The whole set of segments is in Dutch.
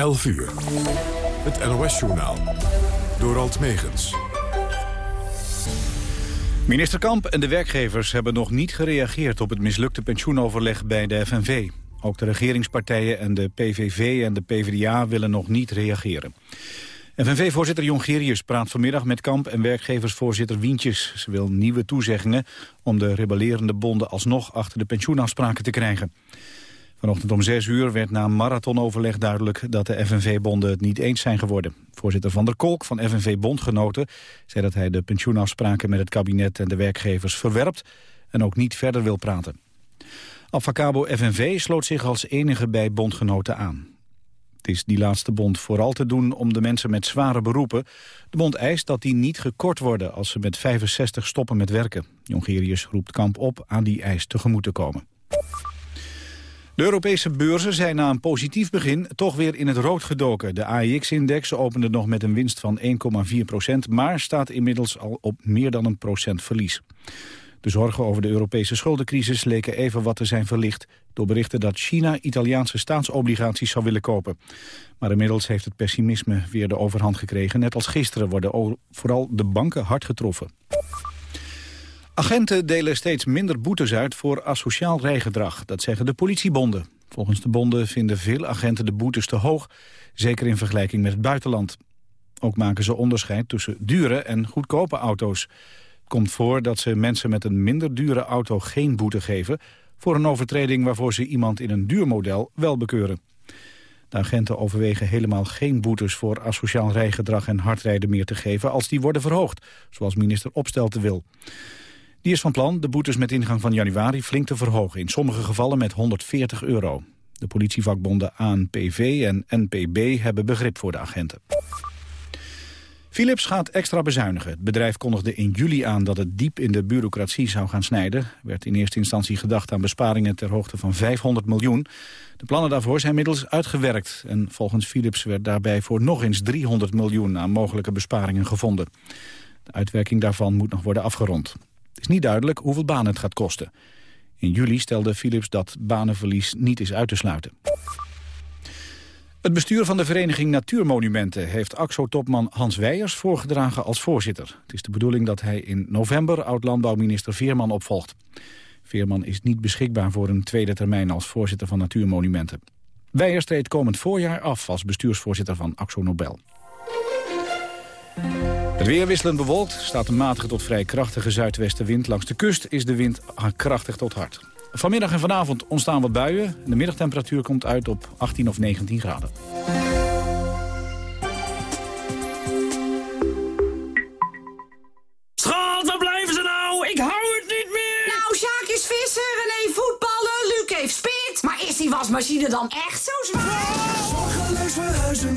11 uur. Het NOS-journaal. Door Alt Megens. Minister Kamp en de werkgevers hebben nog niet gereageerd... op het mislukte pensioenoverleg bij de FNV. Ook de regeringspartijen en de PVV en de PvdA willen nog niet reageren. FNV-voorzitter Jongerius praat vanmiddag met Kamp en werkgeversvoorzitter Wientjes. Ze wil nieuwe toezeggingen om de rebellerende bonden alsnog achter de pensioenafspraken te krijgen. Vanochtend om 6 uur werd na marathonoverleg duidelijk dat de FNV-bonden het niet eens zijn geworden. Voorzitter Van der Kolk van FNV-bondgenoten zei dat hij de pensioenafspraken met het kabinet en de werkgevers verwerpt en ook niet verder wil praten. Avacabo FNV sloot zich als enige bij bondgenoten aan. Het is die laatste bond vooral te doen om de mensen met zware beroepen. De bond eist dat die niet gekort worden als ze met 65 stoppen met werken. Jongerius roept Kamp op aan die eis tegemoet te komen. De Europese beurzen zijn na een positief begin toch weer in het rood gedoken. De AEX-index opende nog met een winst van 1,4 procent... maar staat inmiddels al op meer dan een procent verlies. De zorgen over de Europese schuldencrisis leken even wat te zijn verlicht... door berichten dat China Italiaanse staatsobligaties zou willen kopen. Maar inmiddels heeft het pessimisme weer de overhand gekregen. Net als gisteren worden vooral de banken hard getroffen. Agenten delen steeds minder boetes uit voor asociaal rijgedrag. Dat zeggen de politiebonden. Volgens de bonden vinden veel agenten de boetes te hoog, zeker in vergelijking met het buitenland. Ook maken ze onderscheid tussen dure en goedkope auto's. Het komt voor dat ze mensen met een minder dure auto geen boete geven... voor een overtreding waarvoor ze iemand in een duur model wel bekeuren. De agenten overwegen helemaal geen boetes voor asociaal rijgedrag en hardrijden meer te geven... als die worden verhoogd, zoals minister Opstelten wil. Die is van plan de boetes met ingang van januari flink te verhogen. In sommige gevallen met 140 euro. De politievakbonden ANPV en NPB hebben begrip voor de agenten. Philips gaat extra bezuinigen. Het bedrijf kondigde in juli aan dat het diep in de bureaucratie zou gaan snijden. Er werd in eerste instantie gedacht aan besparingen ter hoogte van 500 miljoen. De plannen daarvoor zijn middels uitgewerkt. En volgens Philips werd daarbij voor nog eens 300 miljoen aan mogelijke besparingen gevonden. De uitwerking daarvan moet nog worden afgerond. Het is niet duidelijk hoeveel banen het gaat kosten. In juli stelde Philips dat banenverlies niet is uit te sluiten. Het bestuur van de vereniging Natuurmonumenten heeft AXO-topman Hans Weijers voorgedragen als voorzitter. Het is de bedoeling dat hij in november oud-landbouwminister Veerman opvolgt. Veerman is niet beschikbaar voor een tweede termijn als voorzitter van Natuurmonumenten. Weijers treedt komend voorjaar af als bestuursvoorzitter van AXO Nobel. Het weer wisselend bewolkt, staat een matige tot vrij krachtige zuidwestenwind. Langs de kust is de wind krachtig tot hard. Vanmiddag en vanavond ontstaan wat buien. De middagtemperatuur komt uit op 18 of 19 graden. Schat, waar blijven ze nou? Ik hou het niet meer! Nou, Sjaak is vissen, René voetballen, Luc heeft spit. Maar is die wasmachine dan echt zo zwaar? Zorgeloos verhuizen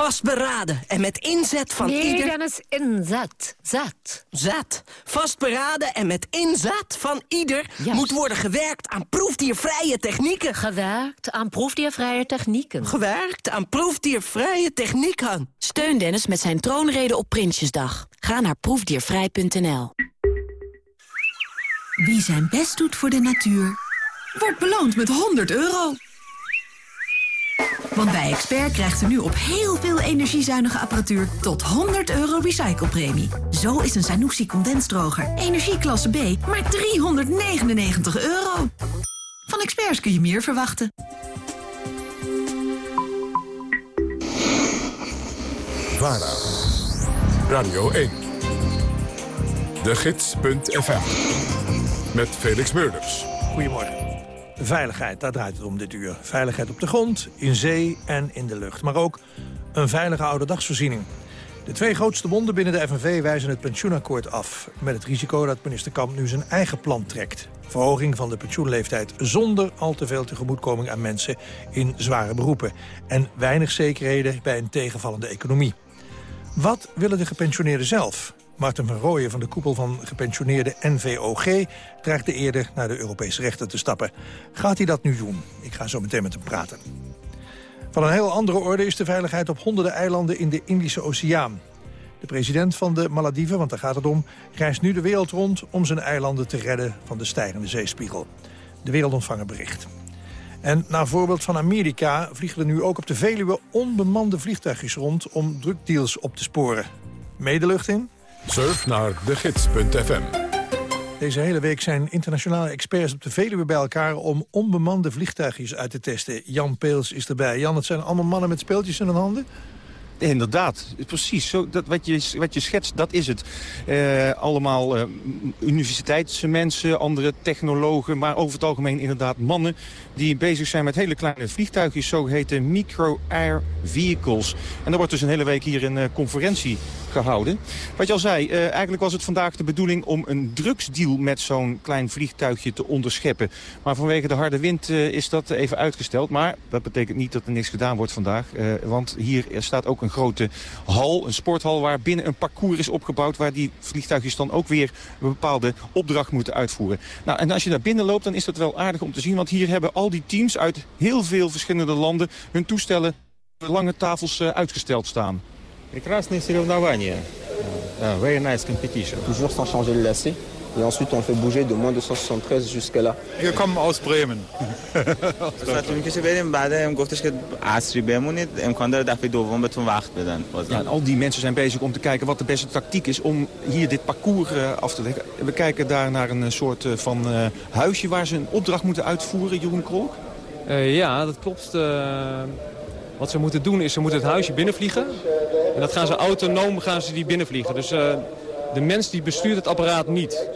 Vastberaden en met inzet van Nee, ieder... Dennis, inzet. Zet. Zat. Vastberaden en met inzet van ieder... Juist. moet worden gewerkt aan proefdiervrije technieken. Gewerkt aan proefdiervrije technieken. Gewerkt aan proefdiervrije technieken. Steun Dennis met zijn troonrede op Prinsjesdag. Ga naar proefdiervrij.nl. Wie zijn best doet voor de natuur, wordt beloond met 100 euro. Want bij Expert krijgt u nu op heel veel energiezuinige apparatuur tot 100 euro recyclepremie. Zo is een Sanusi condensdroger energieklasse B maar 399 euro. Van Experts kun je meer verwachten. VARA. Radio 1. De Gids.fm. Met Felix Meurders. Goedemorgen. Veiligheid, daar draait het om dit uur. Veiligheid op de grond, in zee en in de lucht. Maar ook een veilige ouderdagsvoorziening. De twee grootste bonden binnen de FNV wijzen het pensioenakkoord af. Met het risico dat minister Kamp nu zijn eigen plan trekt. Verhoging van de pensioenleeftijd zonder al te veel tegemoetkoming aan mensen in zware beroepen. En weinig zekerheden bij een tegenvallende economie. Wat willen de gepensioneerden zelf? Martin van Rooyen van de koepel van gepensioneerde NVOG... dreigde eerder naar de Europese rechter te stappen. Gaat hij dat nu doen? Ik ga zo meteen met hem praten. Van een heel andere orde is de veiligheid op honderden eilanden in de Indische Oceaan. De president van de Malediven, want daar gaat het om, reist nu de wereld rond om zijn eilanden te redden van de stijgende zeespiegel. De wereld ontvangt bericht. En naar voorbeeld van Amerika vliegen er nu ook op de Veluwe onbemande vliegtuigjes rond om drugdeals op te sporen. Medelucht in? Surf naar degids.fm. Deze hele week zijn internationale experts op de Veluwe bij elkaar... om onbemande vliegtuigjes uit te testen. Jan Peels is erbij. Jan, het zijn allemaal mannen met speeltjes in hun handen? Inderdaad, precies. Zo, dat, wat, je, wat je schetst, dat is het. Eh, allemaal uh, universiteitsmensen, andere technologen... maar over het algemeen inderdaad mannen... die bezig zijn met hele kleine vliegtuigjes, zogeheten micro-air vehicles. En er wordt dus een hele week hier een uh, conferentie gehouden. Wat je al zei, eigenlijk was het vandaag de bedoeling om een drugsdeal met zo'n klein vliegtuigje te onderscheppen. Maar vanwege de harde wind is dat even uitgesteld. Maar dat betekent niet dat er niks gedaan wordt vandaag. Want hier staat ook een grote hal, een sporthal waar binnen een parcours is opgebouwd... waar die vliegtuigjes dan ook weer een bepaalde opdracht moeten uitvoeren. Nou, en als je daar binnen loopt, dan is dat wel aardig om te zien. Want hier hebben al die teams uit heel veel verschillende landen hun toestellen lange tafels uitgesteld staan. Прекрасные соревнования. Uh, very nice competition. Toujours sans changer le lacet. Et ensuite, on fait bouger de moins 273 jusqu'à là. Wir kommen aus Bremen. Ja, en al die mensen zijn bezig om te kijken wat de beste tactiek is om hier dit parcours uh, af te leggen. We kijken daar naar een soort uh, van huisje waar ze een opdracht moeten uitvoeren, Jeroen Krolk. ja, dat klopt. Wat ze moeten doen is, ze moeten het huisje binnenvliegen. En dat gaan ze autonoom gaan ze die binnenvliegen. Dus uh, de mens die bestuurt het apparaat niet.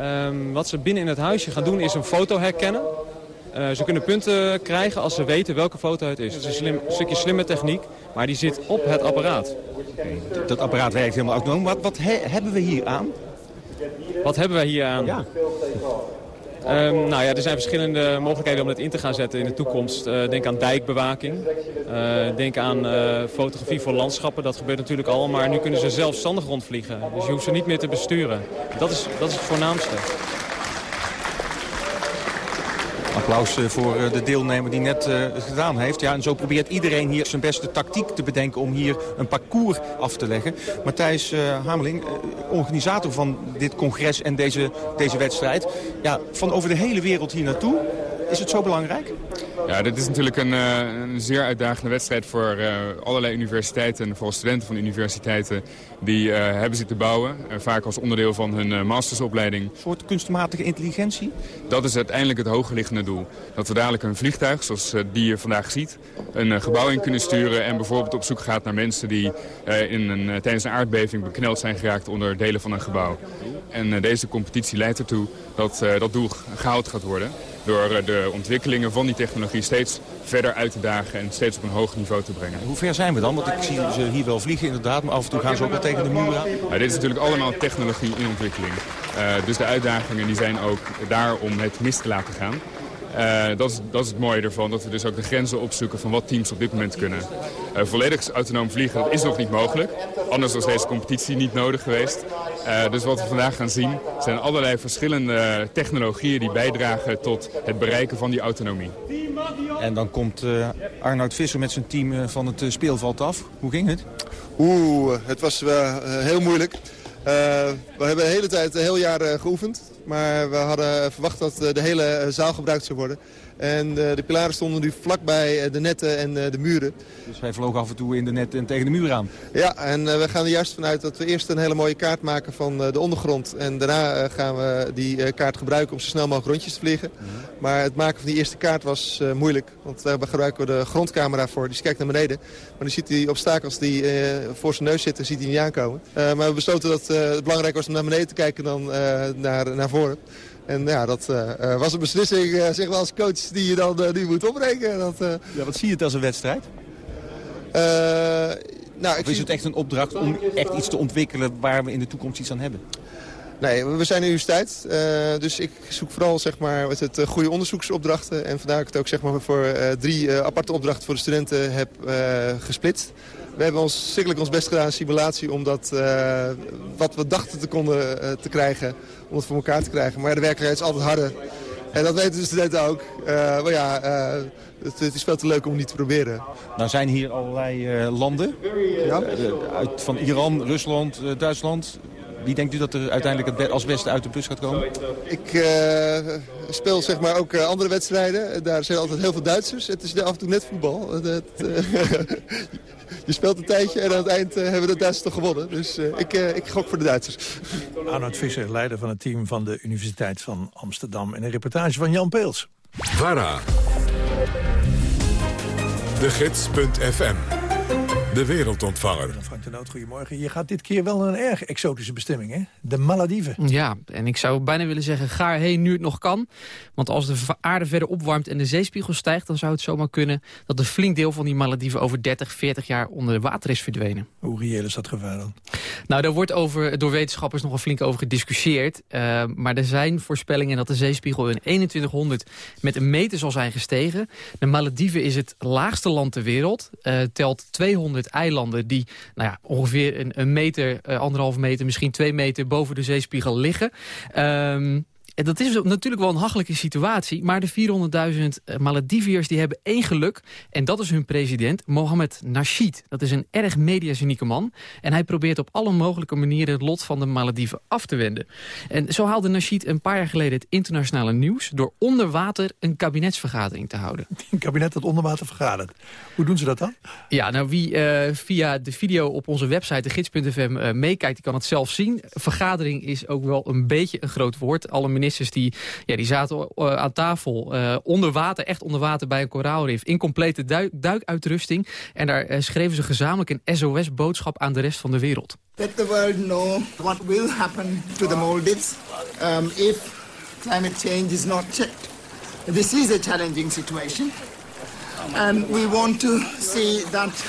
Um, wat ze binnen in het huisje gaan doen is een foto herkennen. Uh, ze kunnen punten krijgen als ze weten welke foto het is. Het is een, slim, stukje slimme techniek, maar die zit op het apparaat. Dat apparaat werkt helemaal autonoom. Wat, wat he, hebben we hier aan? Wat hebben wij hier aan? Ja. Um, nou ja, er zijn verschillende mogelijkheden om het in te gaan zetten in de toekomst. Uh, denk aan dijkbewaking. Uh, denk aan uh, fotografie voor landschappen. Dat gebeurt natuurlijk al, maar nu kunnen ze zelfstandig rondvliegen. Dus je hoeft ze niet meer te besturen. Dat is, dat is het voornaamste. Applaus voor de deelnemer die net uh, het gedaan heeft. Ja, en zo probeert iedereen hier zijn beste tactiek te bedenken om hier een parcours af te leggen. Matthijs Hameling, organisator van dit congres en deze, deze wedstrijd. Ja, van over de hele wereld hier naartoe. Is het zo belangrijk? Ja, dit is natuurlijk een, uh, een zeer uitdagende wedstrijd voor uh, allerlei universiteiten en vooral studenten van universiteiten die uh, hebben zitten bouwen. vaak als onderdeel van hun mastersopleiding. Een soort kunstmatige intelligentie? Dat is uiteindelijk het hogerliggende doel. Dat we dadelijk een vliegtuig, zoals die je vandaag ziet, een gebouw in kunnen sturen en bijvoorbeeld op zoek gaat naar mensen die in een, tijdens een aardbeving bekneld zijn geraakt onder delen van een gebouw. En deze competitie leidt ertoe dat dat doel gehaald gaat worden door de ontwikkelingen van die technologie steeds verder uit te dagen en steeds op een hoog niveau te brengen. Hoe ver zijn we dan? Want ik zie ze hier wel vliegen inderdaad, maar af en toe gaan ze ook wel tegen de muur aan. Dit is natuurlijk allemaal technologie in ontwikkeling. Uh, dus de uitdagingen die zijn ook daar om het mis te laten gaan. Uh, dat, is, dat is het mooie ervan, dat we dus ook de grenzen opzoeken van wat teams op dit moment kunnen. Uh, volledig autonoom vliegen dat is nog niet mogelijk. Anders was deze competitie niet nodig geweest. Uh, dus wat we vandaag gaan zien zijn allerlei verschillende technologieën die bijdragen tot het bereiken van die autonomie. En dan komt Arnoud Visser met zijn team van het speelveld af. Hoe ging het? Oeh, het was heel moeilijk. we hebben de hele tijd, een heel jaar geoefend. Maar we hadden verwacht dat de hele zaal gebruikt zou worden. En uh, de pilaren stonden nu vlakbij de netten en uh, de muren. Dus wij vlogen af en toe in de net en tegen de muur aan? Ja, en we gaan er juist vanuit dat we eerst een hele mooie kaart maken van de ondergrond. En daarna gaan we die kaart gebruiken om zo snel mogelijk rondjes te vliegen. Mm -hmm. Maar het maken van die eerste kaart was moeilijk. Want daar gebruiken we de grondcamera voor. Die kijkt naar beneden. Maar dan ziet hij obstakels die voor zijn neus zitten, ziet hij niet aankomen. maar we besloten dat het belangrijk was om naar beneden te kijken dan naar, naar voren. En ja, dat uh, was een beslissing, uh, zeg maar als coach, die je dan nu moet opbrengen. Dat, ja, wat zie je het als een wedstrijd? Nou, of is het echt een opdracht om echt iets te ontwikkelen waar we in de toekomst iets aan hebben? Nee, we zijn een universiteit, uh, dus ik zoek vooral zeg maar, met het, uh, goede onderzoeksopdrachten. En vandaar dat ik het ook zeg maar, voor uh, drie aparte opdrachten voor de studenten heb gesplitst. We hebben ons zekerlijk ons best gedaan in simulatie om dat wat we dachten te konden te krijgen, om het voor elkaar te krijgen. Maar de werkelijkheid is altijd harder. En dat weten de studenten ook. maar ja, het, het, is veel te leuk om niet te proberen. Nou zijn hier allerlei landen, ja? uit, van Iran, Rusland, Duitsland. Wie denkt u dat er uiteindelijk als beste uit de bus gaat komen? Ik uh, speel zeg maar ook uh, andere wedstrijden. Daar zijn altijd heel veel Duitsers. Het is af en toe net voetbal. Het, uh, je speelt een tijdje en aan het eind hebben de Duitsers toch gewonnen. Dus ik, ik gok voor de Duitsers. Arnoud Visser, leider van het team van de Universiteit van Amsterdam. En een reportage van Jan Peels. VARA. De Gids.fm de wereldontvanger. Frank de Noot, goedemorgen. Je gaat dit keer wel naar een erg exotische bestemming, hè? De Malediven. Ja, en ik zou bijna willen zeggen, ga erheen nu het nog kan. Want als de aarde verder opwarmt en de zeespiegel stijgt... dan zou het zomaar kunnen dat een flink deel van die Malediven... over 30, 40 jaar onder water is verdwenen. Hoe reëel is dat gevaar dan? Nou, daar wordt over, door wetenschappers nogal flink over gediscussieerd. Uh, maar er zijn voorspellingen dat de zeespiegel in 2100 met een meter zal zijn gestegen. De Malediven is het laagste land ter wereld. Uh, telt 200 eilanden die nou ja, ongeveer een, meter, uh, anderhalf meter, misschien twee meter boven de zeespiegel liggen. Um, en dat is natuurlijk wel een hachelijke situatie. Maar de 400.000 eh, Malediviërs die hebben één geluk. En dat is hun president, Mohammed Nasheed. Dat is een erg mediazenieke man. En hij probeert op alle mogelijke manieren het lot van de Malediven af te wenden. En zo haalde Nasheed een paar jaar geleden het internationale nieuws... door onder water een kabinetsvergadering te houden. Een kabinet dat onder water vergadert. Hoe doen ze dat dan? Ja, nou wie uh, via de video op onze website, de gids.fm, uh, meekijkt... die kan het zelf zien. Vergadering is ook wel een beetje een groot woord. Alle ministers die, ja, die zaten uh, aan tafel uh, onder water, echt onder water bij een koraalrif. In complete duik, duikuitrusting. En daar uh, schreven ze gezamenlijk een SOS-boodschap aan de rest van de wereld. Let the world know what will happen to the Maldives um, if climate change is not checked. This is a challenging situation. And we want to see that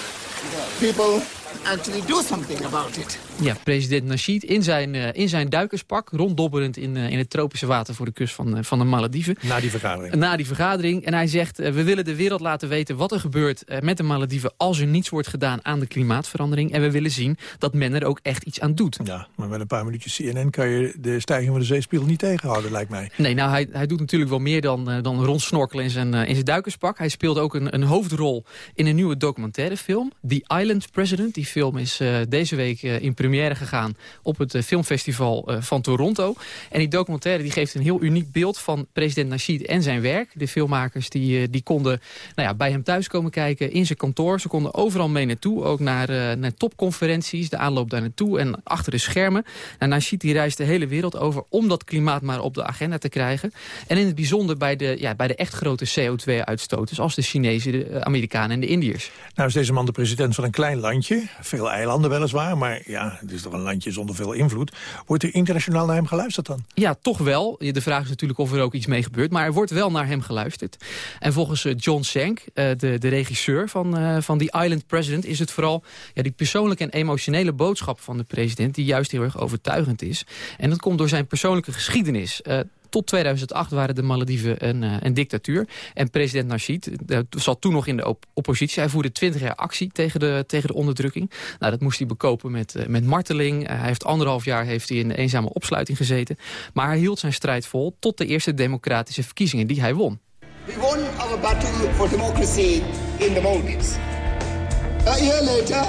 people actually do something about it. Ja, president Nasheed in zijn, uh, in zijn duikerspak, ronddobberend in, uh, in het tropische water voor de kust van, uh, van de Malediven. Na die vergadering. Na die vergadering. En hij zegt, we willen de wereld laten weten wat er gebeurt met de Malediven als er niets wordt gedaan aan de klimaatverandering. En we willen zien dat men er ook echt iets aan doet. Ja, maar met een paar minuutjes CNN kan je de stijging van de zeespiegel niet tegenhouden, lijkt mij. Nee, nou hij, hij doet natuurlijk wel meer dan, dan rondsnorkelen in zijn, in zijn duikerspak. Hij speelt ook een, een hoofdrol in een nieuwe documentaire film. The Island President. Die film is deze week in première gegaan op het uh, filmfestival uh, van Toronto. En die documentaire die geeft een heel uniek beeld van president Nasheed en zijn werk. De filmmakers die, uh, die konden nou ja, bij hem thuis komen kijken in zijn kantoor. Ze konden overal mee naartoe, ook naar, naar topconferenties, de aanloop daar naartoe en achter de schermen. En Nasheed die reist de hele wereld over om dat klimaat maar op de agenda te krijgen. En in het bijzonder bij de, ja, bij de echt grote CO2-uitstoters als de Chinezen, de Amerikanen en de Indiërs. Nou is deze man de president van een klein landje, veel eilanden weliswaar, maar ja, het is toch een landje zonder veel invloed. Wordt er internationaal naar hem geluisterd dan? Ja, toch wel. De vraag is natuurlijk of er ook iets mee gebeurt. Maar er wordt wel naar hem geluisterd. En volgens eh, John Sank, eh, de, de regisseur van, uh, van The Island President... is het vooral ja, die persoonlijke en emotionele boodschap van de president... die juist heel erg overtuigend is. En dat komt door zijn persoonlijke geschiedenis... Tot 2008 waren de Malediven een, uh, een dictatuur. En president Nasheed uh, zat toen nog in de op oppositie. Hij voerde 20 jaar actie tegen de, tegen de onderdrukking. Nou, dat moest hij bekopen met, uh, met marteling. hij heeft anderhalf jaar heeft hij in eenzame opsluiting gezeten. Maar hij hield zijn strijd vol tot de eerste democratische verkiezingen die hij won. We won our battle for democracy in the Maldives. A year later,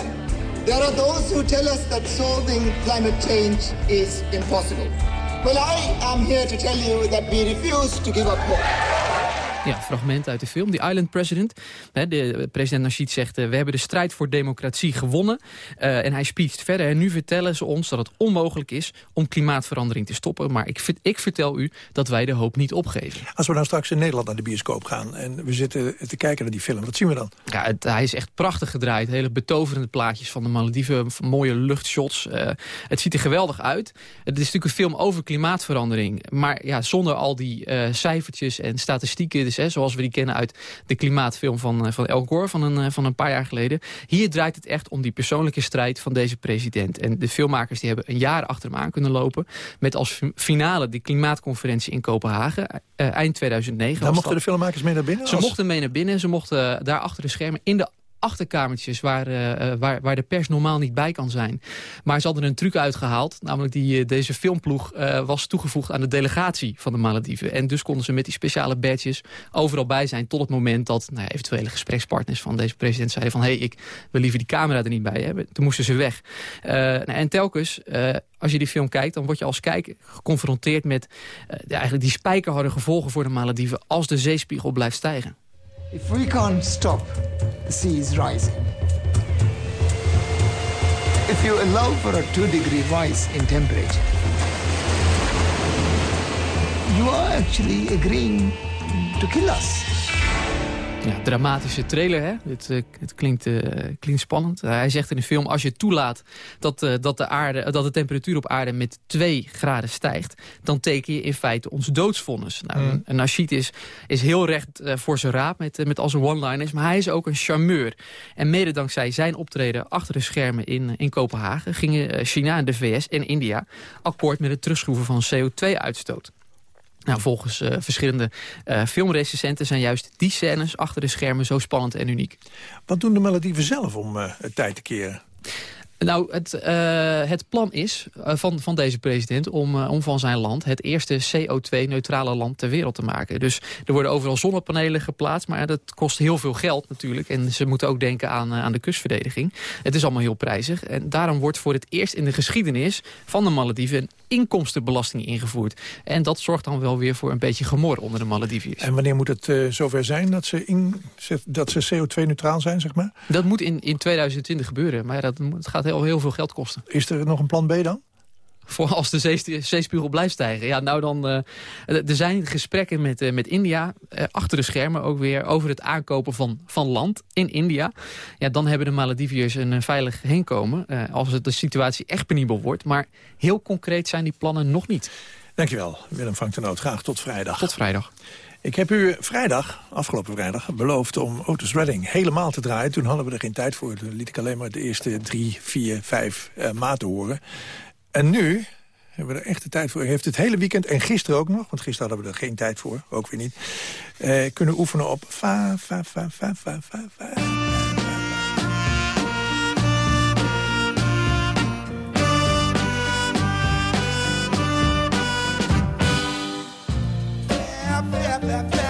there are those who tell us that solving climate change is impossible. Well, I am here to tell you that we refuse to give up hope. Ja, fragment uit de film. The Island President. De president Nasheed zegt, uh, we hebben de strijd voor democratie gewonnen. Uh, en hij speecht verder. En nu vertellen ze ons dat het onmogelijk is om klimaatverandering te stoppen. Maar ik, ik vertel u dat wij de hoop niet opgeven. Als we nou straks in Nederland naar de bioscoop gaan... en we zitten te kijken naar die film, wat zien we dan? Ja, het, hij is echt prachtig gedraaid. Hele betoverende plaatjes van de Malediven. Mooie luchtshots. Uh, het ziet er geweldig uit. Het is natuurlijk een film over klimaatverandering. Maar ja, zonder al die cijfertjes en statistieken is. Hè, zoals we die kennen uit de klimaatfilm van, van El Gore van een, van een paar jaar geleden. Hier draait het echt om die persoonlijke strijd van deze president. En de filmmakers die hebben een jaar achter hem aan kunnen lopen. Met als finale die klimaatconferentie in Kopenhagen. eind 2009. Daar mochten de filmmakers mee naar binnen? Ze mochten mee naar binnen. Ze mochten daar achter de schermen in de achterkamertjes waar, uh, waar, waar de pers normaal niet bij kan zijn. Maar ze hadden een truc uitgehaald. Namelijk die, uh, deze filmploeg uh, was toegevoegd aan de delegatie van de Malediven. En dus konden ze met die speciale badges overal bij zijn... tot het moment dat nou, eventuele gesprekspartners van deze president zeiden van... hé, hey, ik wil liever die camera er niet bij hebben. Toen moesten ze weg. Nou, en telkens, als je die film kijkt... dan word je als kijker geconfronteerd met eigenlijk die spijkerharde gevolgen voor de Malediven... als de zeespiegel blijft stijgen. If we can't stop the seas rising, if you allow for a two degree rise in temperature, you are actually agreeing to kill us. Ja, dramatische trailer, hè? Het, uh, het klinkt, uh, klinkt spannend. Uh, hij zegt in de film, als je toelaat dat, dat, de aarde, dat de temperatuur op aarde met 2 graden stijgt... dan teken je in feite ons doodsvonnis. Nou, mm. Nasheed is, is heel recht voor zijn raap met, met al zijn one-liners... maar hij is ook een charmeur. En mede dankzij zijn optreden achter de schermen in, in Kopenhagen... gingen China en de VS en India akkoord met het terugschroeven van CO2-uitstoot. Nou, volgens uh, verschillende uh, filmrecensenten zijn juist die scènes achter de schermen zo spannend en uniek. Wat doen de Malediven zelf om uh, het tijd te keren? Nou, het, uh, het plan is uh, van, van deze president om, uh, om van zijn land het eerste CO2-neutrale land ter wereld te maken. Dus er worden overal zonnepanelen geplaatst, maar dat kost heel veel geld natuurlijk. En ze moeten ook denken aan, aan de kustverdediging. Het is allemaal heel prijzig. En daarom wordt voor het eerst in de geschiedenis van de Malediven een inkomstenbelasting ingevoerd. En dat zorgt dan wel weer voor een beetje gemor onder de Malediven. En wanneer moet het zover zijn dat ze, in, dat ze CO2-neutraal zijn, zeg maar? Dat moet in, in 2020 gebeuren, maar ja, dat gaat heel, heel veel geld kosten. Is er nog een plan B dan? Voor als de zeespiegel blijft stijgen. Ja, nou dan, uh, er zijn gesprekken met, uh, met India, uh, achter de schermen ook weer, over het aankopen van, van land in India. Ja, dan hebben de Malediviërs een veilig heenkomen, als het de situatie echt penibel wordt. Maar heel concreet zijn die plannen nog niet. Dankjewel, Willem ten Noot. Graag tot vrijdag. Tot vrijdag. Ik heb u vrijdag, afgelopen vrijdag, beloofd om Otis Redding helemaal te draaien. Toen hadden we er geen tijd voor. Toen liet ik alleen maar de eerste drie, vier, vijf uh, maten horen. En nu hebben we er echt de tijd voor. Heeft het hele weekend, en gisteren ook nog... want gisteren hadden we er geen tijd voor, ook weer niet... Uh, kunnen oefenen op fa, fa, fa, fa, fa, fa, fa. Keep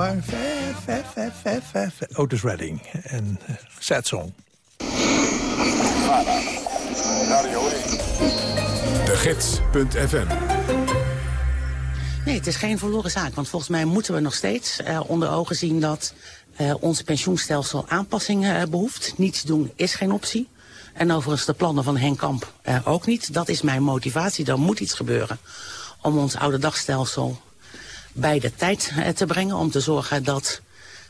maar. Otis Redding en uh, Sad Song. De Gids.fm Nee, het is geen verloren zaak. Want volgens mij moeten we nog steeds uh, onder ogen zien dat uh, ons pensioenstelsel aanpassingen uh, behoeft. Niets doen is geen optie. En overigens de plannen van Henk Kamp uh, ook niet. Dat is mijn motivatie. Er moet iets gebeuren om ons oude dagstelsel bij de tijd uh, te brengen. Om te zorgen dat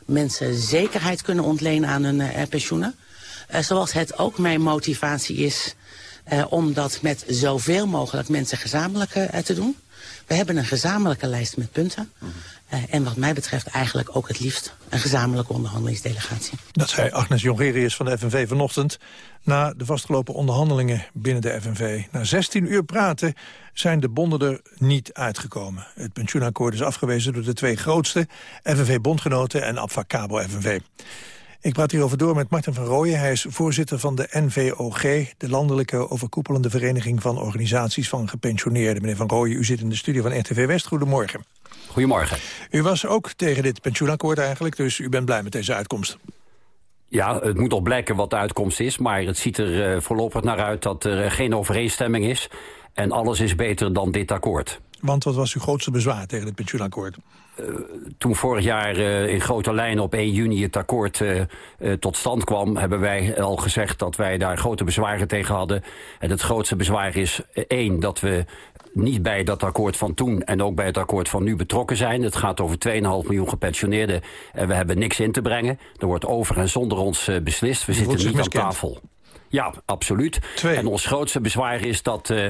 mensen zekerheid kunnen ontlenen aan hun uh, pensioenen. Uh, zoals het ook mijn motivatie is om dat met zoveel mogelijk mensen gezamenlijk te doen. We hebben een gezamenlijke lijst met punten. Uh, en wat mij betreft eigenlijk ook het liefst een gezamenlijke onderhandelingsdelegatie. Dat zei Agnes Jongerius van de FNV vanochtend... na de vastgelopen onderhandelingen binnen de FNV. Na 16 uur praten zijn de bonden er niet uitgekomen. Het pensioenakkoord is afgewezen door de twee grootste... FNV-bondgenoten en Abfacabo FNV. Ik praat hierover door met Martin van Rooyen. Hij is voorzitter van de NVOG, de landelijke overkoepelende vereniging van organisaties van gepensioneerden. Meneer van Rooyen, u zit in de studio van RTV West. Goedemorgen. Goedemorgen. U was ook tegen dit pensioenakkoord eigenlijk, dus u bent blij met deze uitkomst. Ja, het moet nog blijken wat de uitkomst is, maar het ziet er uh, voorlopig naar uit dat er geen overeenstemming is. En alles is beter dan dit akkoord. Want wat was uw grootste bezwaar tegen het pensioenakkoord? Uh, toen vorig jaar uh, in grote lijnen op 1 juni het akkoord uh, tot stand kwam... hebben wij al gezegd dat wij daar grote bezwaren tegen hadden. En het grootste bezwaar is één, dat we niet bij dat akkoord van toen... en ook bij het akkoord van nu betrokken zijn. Het gaat over 2,5 miljoen gepensioneerden en we hebben niks in te brengen. Er wordt over en zonder ons beslist. We zitten niet aan tafel. Ja, absoluut. Twee. En ons grootste bezwaar is dat, uh,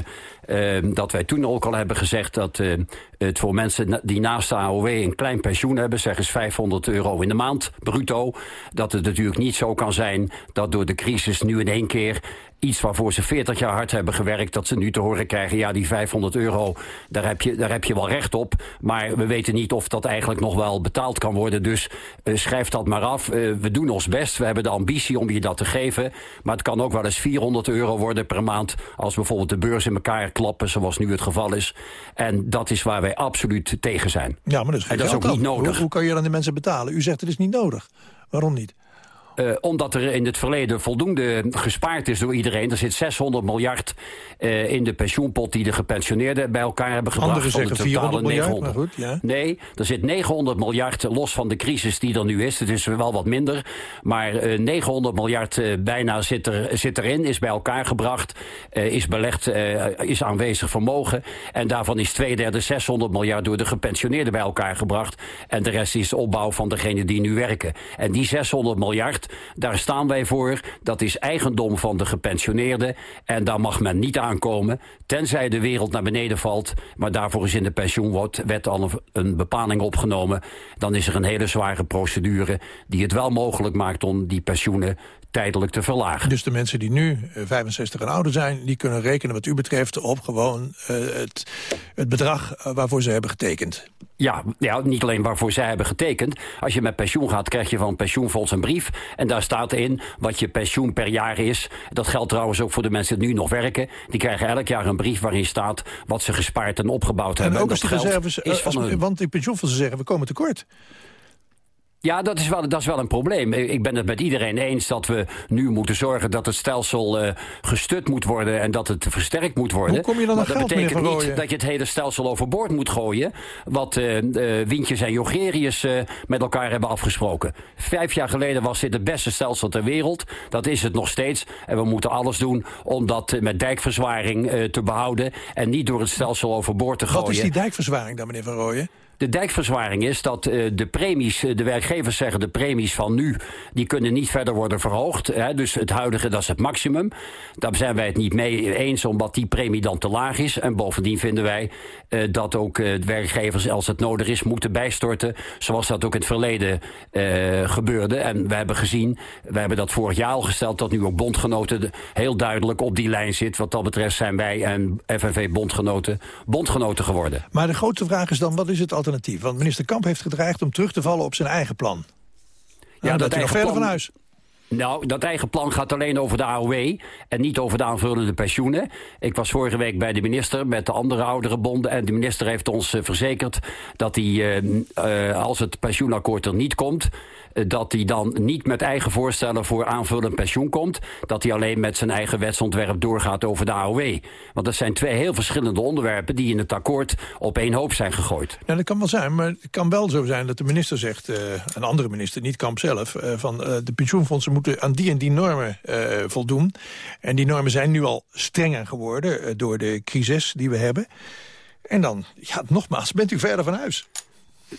uh, dat wij toen ook al hebben gezegd... dat uh, het voor mensen die naast de AOW een klein pensioen hebben... zeg eens 500 euro in de maand, bruto... dat het natuurlijk niet zo kan zijn dat door de crisis nu in één keer iets waarvoor ze 40 jaar hard hebben gewerkt... dat ze nu te horen krijgen, ja, die 500 euro, daar heb je, daar heb je wel recht op. Maar we weten niet of dat eigenlijk nog wel betaald kan worden. Dus uh, schrijf dat maar af. Uh, we doen ons best. We hebben de ambitie om je dat te geven. Maar het kan ook wel eens 400 euro worden per maand... als bijvoorbeeld de beurs in elkaar klappen, zoals nu het geval is. En dat is waar wij absoluut tegen zijn. Ja, maar dat is, en dat is ook niet nodig. Hoe, hoe kan je dan de mensen betalen? U zegt het is niet nodig. Waarom niet? Uh, omdat er in het verleden voldoende gespaard is door iedereen. Er zit 600 miljard uh, in de pensioenpot die de gepensioneerden bij elkaar hebben gebracht. Anderen zeggen 400 miljard, 900. maar goed, ja. Nee, er zit 900 miljard los van de crisis die er nu is. Het is wel wat minder. Maar uh, 900 miljard bijna zit, er, zit erin, is bij elkaar gebracht. is belegd, is aanwezig vermogen. En daarvan is twee derde 600 miljard door de gepensioneerden bij elkaar gebracht. En de rest is de opbouw van degenen die nu werken. En die 600 miljard daar staan wij voor. Dat is eigendom van de gepensioneerden. En daar mag men niet aankomen, tenzij de wereld naar beneden valt. Maar daarvoor is in de pensioenwet al een, bepaling opgenomen. Dan is er een hele zware procedure die het wel mogelijk maakt om die pensioenen tijdelijk te verlagen. Dus de mensen die nu 65 en ouder zijn... die kunnen rekenen wat u betreft op gewoon uh, het, het bedrag waarvoor ze hebben getekend. Ja, ja, niet alleen waarvoor zij hebben getekend. Als je met pensioen gaat, krijg je van het pensioenfonds een brief. En daar staat in wat je pensioen per jaar is. Dat geldt trouwens ook voor de mensen die nu nog werken. Die krijgen elk jaar een brief waarin staat wat ze gespaard en opgebouwd en hebben. En ook als die reserves, is van als, hun. want die pensioenfondsen zeggen we komen tekort. Ja, dat is, wel, dat is wel een probleem. Ik ben het met iedereen eens dat we nu moeten zorgen dat het stelsel uh, gestut moet worden en dat het versterkt moet worden. Hoe kom je dan maar dat geld, betekent niet dat je het hele stelsel overboord moet gooien. Wat uh, uh, Wintjes en Jogerius met elkaar hebben afgesproken. Vijf jaar geleden was dit het beste stelsel ter wereld. Dat is het nog steeds. En we moeten alles doen om dat met dijkverzwaring te behouden. En niet door het stelsel overboord te gooien. Wat is die dijkverzwaring dan, meneer Van Rooyen? De dijkverzwaring is dat uh, de premies, de werkgevers zeggen de premies van nu, die kunnen niet verder worden verhoogd. Dus het huidige, dat is het maximum. Daar zijn wij het niet mee eens, omdat die premie dan te laag is. En bovendien vinden wij uh, dat ook werkgevers, als het nodig is, moeten bijstorten. Zoals dat ook in het verleden gebeurde. En we hebben gezien, we hebben dat vorig jaar al gesteld, dat nu ook bondgenoten heel duidelijk op die lijn zit. Wat dat betreft zijn wij en FNV-bondgenoten bondgenoten geworden. Maar de grote vraag is dan, wat is het alternatief? Want minister Kamp heeft gedreigd om terug te vallen op zijn eigen plan. Ja, dat, dat hij nog verder plan... van huis. Nou, dat eigen plan gaat alleen over de AOW en niet over de aanvullende pensioenen. Ik was vorige week bij de minister met de andere oudere bonden... en de minister heeft ons eh, verzekerd dat hij, uh, uh, als het pensioenakkoord er niet komt dat hij dan niet met eigen voorstellen voor aanvullend pensioen komt. Dat hij alleen met zijn eigen wetsontwerp doorgaat over de AOW. Want dat zijn twee heel verschillende onderwerpen die in het akkoord op één hoop zijn gegooid. Nou, dat kan wel zijn, maar het kan wel zo zijn dat de minister zegt, uh, een andere minister, niet Kamp zelf, uh, van de pensioenfondsen moeten aan die en die normen voldoen. En die normen zijn nu al strenger geworden door de crisis die we hebben. En dan, ja, nogmaals, bent u verder van huis.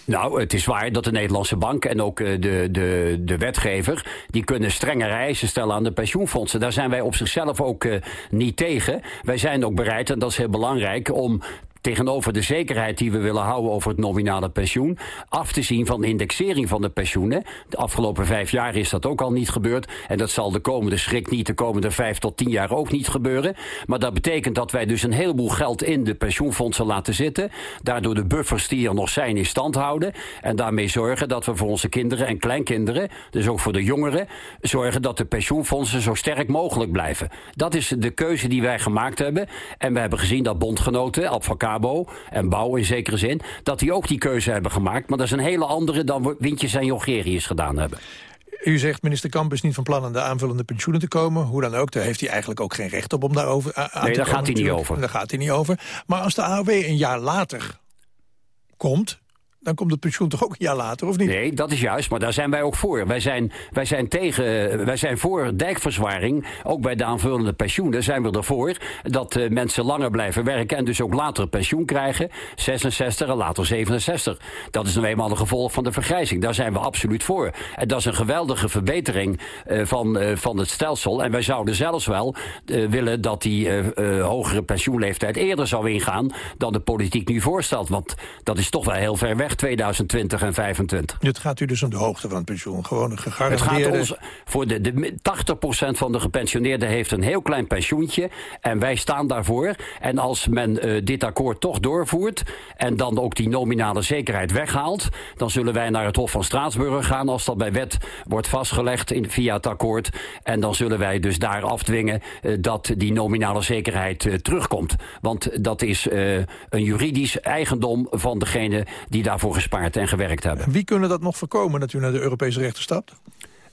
Nou, het is waar dat de Nederlandse bank en ook de, de, de wetgever... die kunnen strengere eisen stellen aan de pensioenfondsen. Daar zijn wij op zichzelf ook uh, niet tegen. Wij zijn ook bereid, en dat is heel belangrijk... om tegenover de zekerheid die we willen houden over het nominale pensioen... af te zien van de indexering van de pensioenen. De afgelopen vijf jaar is dat ook al niet gebeurd. En dat zal de komende schrik niet de komende vijf tot tien jaar ook niet gebeuren. Maar dat betekent dat wij dus een heleboel geld in de pensioenfondsen laten zitten. Daardoor de buffers die er nog zijn in stand houden. En daarmee zorgen dat we voor onze kinderen en kleinkinderen... dus ook voor de jongeren, zorgen dat de pensioenfondsen zo sterk mogelijk blijven. Dat is de keuze die wij gemaakt hebben. En we hebben gezien dat bondgenoten, advocaten en Bouw in zekere zin... dat die ook die keuze hebben gemaakt. Maar dat is een hele andere dan Wintjes en Jongerius gedaan hebben. U zegt minister Kamp is niet van plan aan de aanvullende pensioenen te komen. Hoe dan ook, daar heeft hij eigenlijk ook geen recht op om daarover aan nee, te daar gaat hij niet over. Daar gaat hij niet over. Maar als de AOW een jaar later komt dan komt het pensioen toch ook een jaar later, of niet? Nee, dat is juist, maar daar zijn wij ook voor. Wij zijn, wij zijn, tegen, wij zijn voor dijkverzwaring, ook bij de aanvullende pensioenen zijn we ervoor... dat uh, mensen langer blijven werken en dus ook later pensioen krijgen. 66 en later 67. Dat is nou eenmaal een gevolg van de vergrijzing. Daar zijn we absoluut voor. En dat is een geweldige verbetering uh, van, uh, van het stelsel. En wij zouden zelfs wel willen dat die hogere pensioenleeftijd eerder zou ingaan... dan de politiek nu voorstelt. Want dat is toch wel heel ver weg 2020 en 2025. Het gaat u dus om de hoogte van het pensioen, gewoon gegarandeerde... Het gaat ons, voor de, de 80% van de gepensioneerden heeft een heel klein pensioentje en wij staan daarvoor. En als men uh, dit akkoord toch doorvoert en dan ook die nominale zekerheid weghaalt, dan zullen wij naar het Hof van Straatsburg gaan als dat bij wet wordt vastgelegd in, via het akkoord. En dan zullen wij dus daar afdwingen uh, dat die nominale zekerheid uh, terugkomt. Want dat is een juridisch eigendom van degene die daarvoor gespaard en gewerkt hebben. Wie kunnen dat nog voorkomen dat u naar de Europese rechter stapt?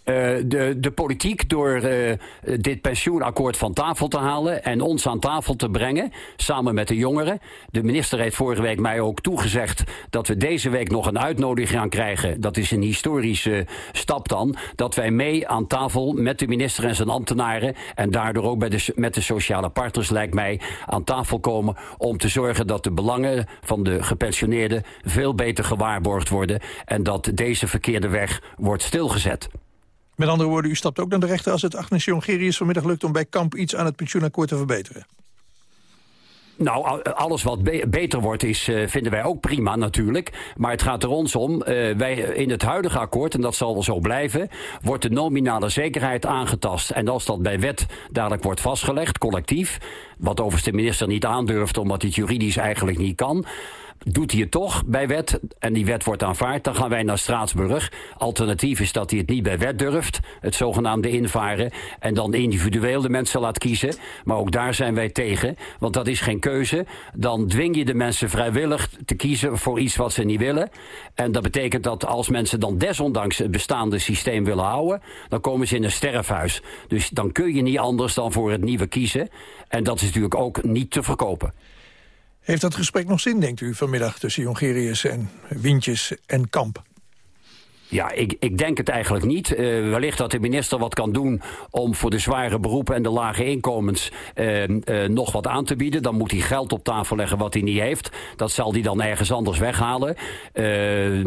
Uh, de, de politiek door uh, dit pensioenakkoord van tafel te halen... en ons aan tafel te brengen, samen met de jongeren. De minister heeft vorige week mij ook toegezegd... dat we deze week nog een uitnodiging gaan krijgen. Dat is een historische stap dan. Dat wij mee aan tafel met de minister en zijn ambtenaren... en daardoor ook bij de, met de sociale partners, lijkt mij... aan tafel komen om te zorgen dat de belangen van de gepensioneerden... veel beter gewaarborgd worden... en dat deze verkeerde weg wordt stilgezet. Met andere woorden, u stapt ook naar de rechter als het Agnes Jongerius vanmiddag lukt om bij Kamp iets aan het pensioenakkoord te verbeteren. Nou, alles wat be beter wordt is, uh, vinden wij ook prima natuurlijk. Maar het gaat er ons om, uh, wij in het huidige akkoord, en dat zal wel zo blijven... wordt de nominale zekerheid aangetast. En als dat bij wet dadelijk wordt vastgelegd, collectief... wat overigens de minister niet aandurft omdat hij het juridisch eigenlijk niet kan doet hij het toch bij wet en die wet wordt aanvaard, dan gaan wij naar Straatsburg. Alternatief is dat hij het niet bij wet durft, het zogenaamde invaren, en dan individueel de mensen laat kiezen. Maar ook daar zijn wij tegen, want dat is geen keuze. Dan dwing je de mensen vrijwillig te kiezen voor iets wat ze niet willen. En dat betekent dat als mensen dan desondanks het bestaande systeem willen houden, dan komen ze in een sterfhuis. Dus dan kun je niet anders dan voor het nieuwe kiezen. En dat is natuurlijk ook niet te verkopen. Heeft dat gesprek nog zin, denkt u, vanmiddag tussen Jongerius en Wintjes en Kamp? Ja, ik, ik denk het eigenlijk niet. Uh, wellicht dat de minister wat kan doen om voor de zware beroepen en de lage inkomens uh, nog wat aan te bieden. Dan moet hij geld op tafel leggen wat hij niet heeft. Dat zal hij dan ergens anders weghalen.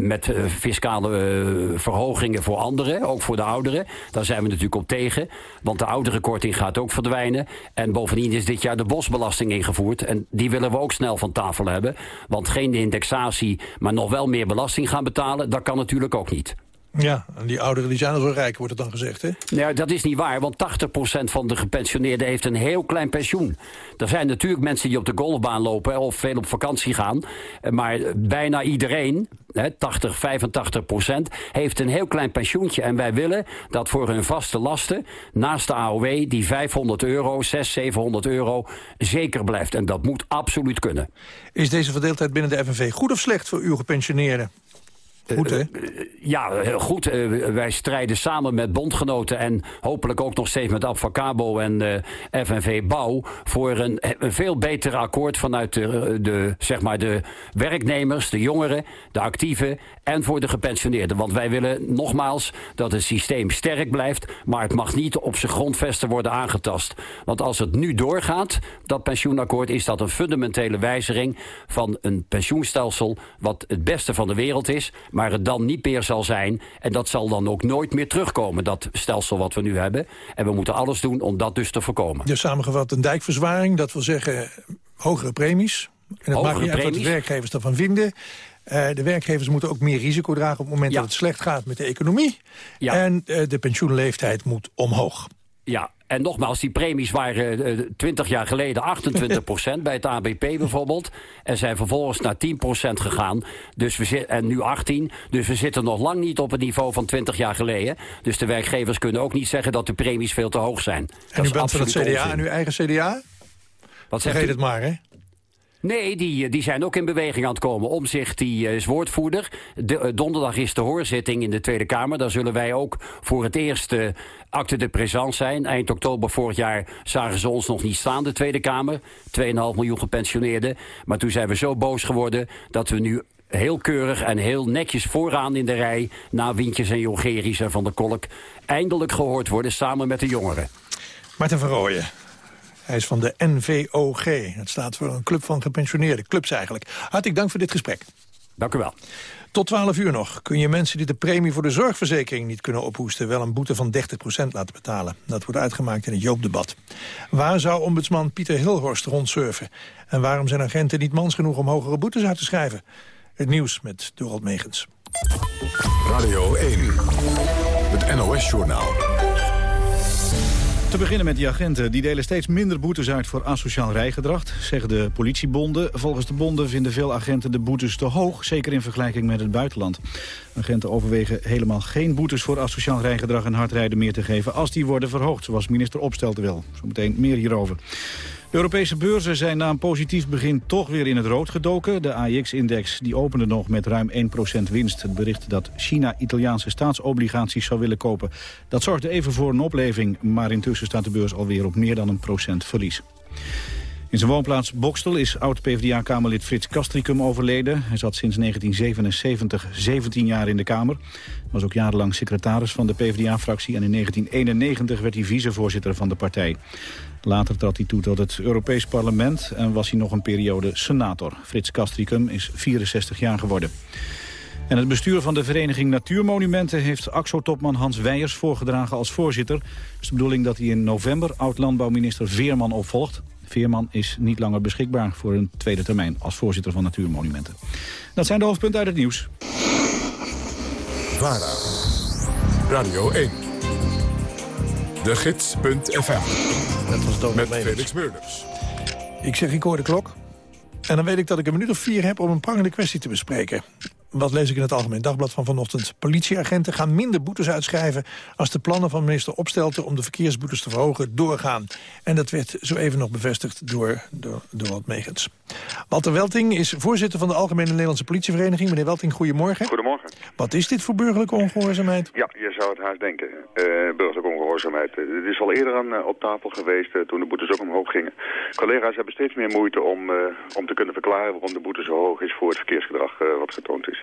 met fiscale verhogingen voor anderen, ook voor de ouderen. Daar zijn we natuurlijk op tegen. Want de ouderenkorting gaat ook verdwijnen. En bovendien is dit jaar de bosbelasting ingevoerd. En die willen we ook snel van tafel hebben. Want geen indexatie, maar nog wel meer belasting gaan betalen, dat kan natuurlijk ook niet. Ja, en die ouderen die zijn al zo rijk, wordt het dan gezegd, hè? Nou, dat is niet waar, want 80% van de gepensioneerden heeft een heel klein pensioen. Er zijn natuurlijk mensen die op de golfbaan lopen of veel op vakantie gaan. Maar bijna iedereen, hè, 80, 85%, heeft een heel klein pensioentje. En wij willen dat voor hun vaste lasten, naast de AOW, die 500 euro, 600, 700 euro, zeker blijft. En dat moet absoluut kunnen. Is deze verdeeldheid binnen de FNV goed of slecht voor uw gepensioneerden? Goed, hè? Ja, goed. Eh, wij strijden samen met bondgenoten en hopelijk ook nog steeds met Advocabo en eh, FNV Bouw voor een, een veel beter akkoord vanuit de, de, zeg maar de werknemers, de jongeren, de actieven en voor de gepensioneerden. Want wij willen nogmaals dat het systeem sterk blijft, maar het mag niet op zijn grondvesten worden aangetast. Want als het nu doorgaat, dat pensioenakkoord, is dat een fundamentele wijziging van een pensioenstelsel wat het beste van de wereld is, maar het dan niet meer zal zijn. En dat zal dan ook nooit meer terugkomen, dat stelsel wat we nu hebben. En we moeten alles doen om dat dus te voorkomen. Dus samengevat een dijkverzwaring, dat wil zeggen hogere premies. En het Hogere maakt niet uit wat de werkgevers daarvan vinden. Eh, de werkgevers moeten ook meer risico dragen op het moment dat het slecht gaat met de economie. En eh, de pensioenleeftijd moet omhoog. Ja, en nogmaals, die premies waren eh, 20 jaar geleden 28% bij het ABP bijvoorbeeld. En zijn vervolgens naar 10% gegaan. Dus we zit, en nu 18. Dus we zitten nog lang niet op het niveau van 20 jaar geleden. Dus de werkgevers kunnen ook niet zeggen dat de premies veel te hoog zijn. En u bent van het CDA en uw eigen CDA? Wat Vergeet u? het maar, hè? Nee, die, die zijn ook in beweging aan het komen. Omzicht die eh, is woordvoerder. De, eh, donderdag is de hoorzitting in de Tweede Kamer. Daar zullen wij ook voor het eerst eh, acte de présence zijn. Eind oktober vorig jaar zagen ze ons nog niet staan, de Tweede Kamer. 2,5 miljoen gepensioneerden. Maar toen zijn we zo boos geworden dat we nu heel keurig en heel netjes vooraan in de rij... na Wintjes en Jongeries en Van der Kolk... eindelijk gehoord worden samen met de jongeren. Martin van Rooyen. Hij is van de NVOG. Dat staat voor een club van gepensioneerden. Clubs eigenlijk. Hartelijk dank voor dit gesprek. Dank u wel. Tot 12 uur nog kun je mensen die de premie voor de zorgverzekering niet kunnen ophoesten... wel een boete van 30% laten betalen. Dat wordt uitgemaakt in het Joopdebat. Waar zou ombudsman Pieter Hilhorst rondsurfen? En waarom zijn agenten niet mans genoeg om hogere boetes uit te schrijven? Het nieuws met Dorald Megens. Radio 1, het NOS-journaal. Te beginnen met die agenten. Die delen steeds minder boetes uit voor asociaal rijgedrag, zeggen de politiebonden. Volgens de bonden vinden veel agenten de boetes te hoog, zeker in vergelijking met het buitenland. Agenten overwegen helemaal geen boetes voor asociaal rijgedrag en hardrijden meer te geven als die worden verhoogd, zoals minister Opstelten wil. Zometeen meer hierover. Europese beurzen zijn na een positief begin toch weer in het rood gedoken. De AIX-index die opende nog met ruim 1% winst. Het bericht dat China Italiaanse staatsobligaties zou willen kopen... dat zorgde even voor een opleving, maar intussen staat de beurs alweer op meer dan een procent verlies. In zijn woonplaats Bokstel is oud-PVDA-kamerlid Frits Castricum overleden. Hij zat sinds 1977 17 jaar in de Kamer. Was ook jarenlang secretaris van de PvdA-fractie... en in 1991 werd hij vicevoorzitter van de partij. Later trad hij toe tot het Europees Parlement... en was hij nog een periode senator. Frits Castricum is 64 jaar geworden. En het bestuur van de Vereniging Natuurmonumenten... heeft AXO-topman Hans Weijers voorgedragen als voorzitter. Het is de bedoeling dat hij in november oud-landbouwminister Veerman opvolgt. Veerman is niet langer beschikbaar voor een tweede termijn... als voorzitter van Natuurmonumenten. Dat zijn de hoofdpunten uit het nieuws. VARA, Radio 1, de gids.fm, Dat was Donald met. Felix Meurders. Ik zeg, ik hoor de klok. En dan weet ik dat ik een minuut of vier heb om een prangende kwestie te bespreken. Wat lees ik in het Algemeen Dagblad van vanochtend? Politieagenten gaan minder boetes uitschrijven... als de plannen van minister Opstelten om de verkeersboetes te verhogen doorgaan. En dat werd zo even nog bevestigd door, door, door Walt Megens. Walter Welting is voorzitter van de Algemene Nederlandse Politievereniging. Meneer Welting, goedemorgen. Goedemorgen. Wat is dit voor burgerlijke ongehoorzaamheid? Ja, je zou het haast denken. Eh burgerlijke ongehoorzaamheid. Eh, Het is al eerder aan, eh, op tafel geweest toen de boetes ook omhoog gingen. Collega's hebben steeds meer moeite om, om te kunnen verklaren waarom de boete zo hoog is voor het verkeersgedrag wat getoond is.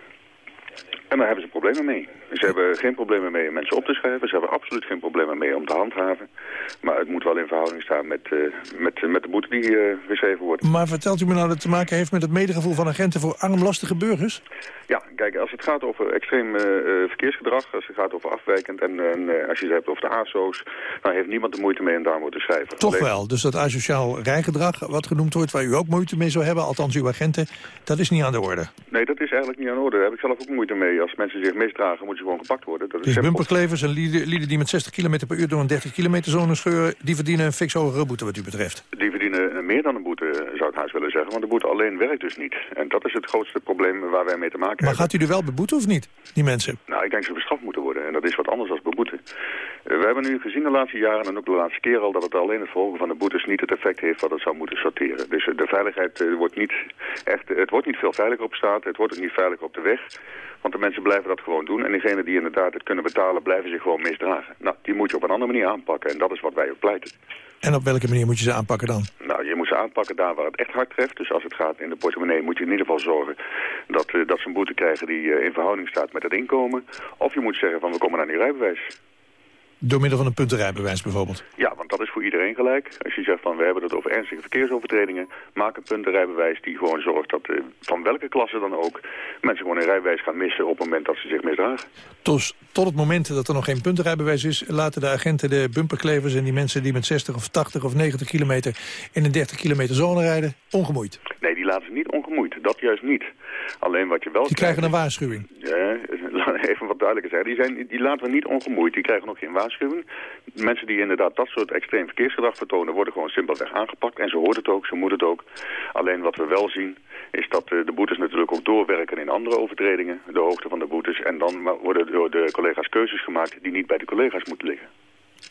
En daar hebben ze problemen mee. Ze hebben geen problemen mee om mensen op te schrijven. Ze hebben absoluut geen problemen mee om te handhaven. Maar het moet wel in verhouding staan met, eh, met, met de boete die eh geschreven wordt. Maar vertelt u me nou dat het te maken heeft met het medegevoel van agenten voor armlastige burgers? Ja, kijk, als het gaat over extreem eh, verkeersgedrag, als het gaat over afwijkend en, als je het hebt over de ASO's, dan heeft niemand er moeite mee om daar moeten schrijven. Toch Alleen- wel. Dus dat asociaal rijgedrag, wat genoemd wordt... waar u ook moeite mee zou hebben, althans uw agenten... dat is niet aan de orde. Nee, dat is eigenlijk niet aan de orde. Daar heb ik zelf ook moeite mee als mensen zich misdragen, moeten ze gewoon gepakt worden. Dat is Dus simpel. bumperklevers en lieden, lieden die met 60 km per uur door een 30 kilometer zone scheuren... die verdienen een fix hogere boete wat u betreft. Die verdienen meer dan een boete, zou ik haast willen zeggen. Want de boete alleen werkt dus niet. En dat is het grootste probleem waar wij mee te maken Maar hebben. gaat u er wel beboeten of niet, die mensen? Nou, ik denk dat ze bestraft moeten worden. En dat is wat anders dan beboeten. Eh, we hebben nu gezien de laatste jaren en ook de laatste keer al... dat het alleen het verhogen van de boetes niet het effect heeft wat het zou moeten sorteren. Dus eh, de veiligheid eh, wordt niet echt... Het wordt niet veel veiliger op straat. Het wordt ook niet veiliger op de weg. Want de mensen blijven dat gewoon doen. En diegenen die inderdaad het kunnen betalen, blijven zich gewoon misdragen. Nou, die moet je op een andere manier aanpakken. En dat is wat wij ook pleiten. En op welke manier moet je ze aanpakken dan? Nou, je moet ze aanpakken daar waar het echt hard treft. Dus als het gaat in de portemonnee moet je in ieder geval zorgen dat, eh, dat ze een boete krijgen die eh, in verhouding staat met het inkomen. Of je moet zeggen van we komen naar die rijbewijs. Door middel van een puntenrijbewijs bijvoorbeeld. Ja, want dat is voor iedereen gelijk. Als je zegt van we hebben het over ernstige verkeersovertredingen, maak een puntenrijbewijs die gewoon zorgt dat eh, van welke klasse dan ook mensen gewoon een rijbewijs gaan missen op het moment dat ze zich misdragen. Dus tot het moment dat er nog geen puntenrijbewijs is... laten de agenten de bumperklevers en die mensen die met 60 of 80 of 90 kilometer... in een 30 kilometer zone rijden, ongemoeid. Nee, laten ze niet ongemoeid. Dat juist niet. Alleen wat je wel Die krijgen een waarschuwing. Ja, even wat duidelijker zeggen. Die, zijn, die laten we niet ongemoeid. Die krijgen nog geen waarschuwing. Mensen die inderdaad dat soort extreem verkeersgedrag vertonen... worden gewoon simpelweg aangepakt. En ze hoort het ook, ze moet het ook. Alleen wat we wel zien is dat eh, de boetes natuurlijk ook doorwerken in andere overtredingen. De hoogte van de boetes. En dan worden door de collega's keuzes gemaakt die niet bij de collega's moeten liggen.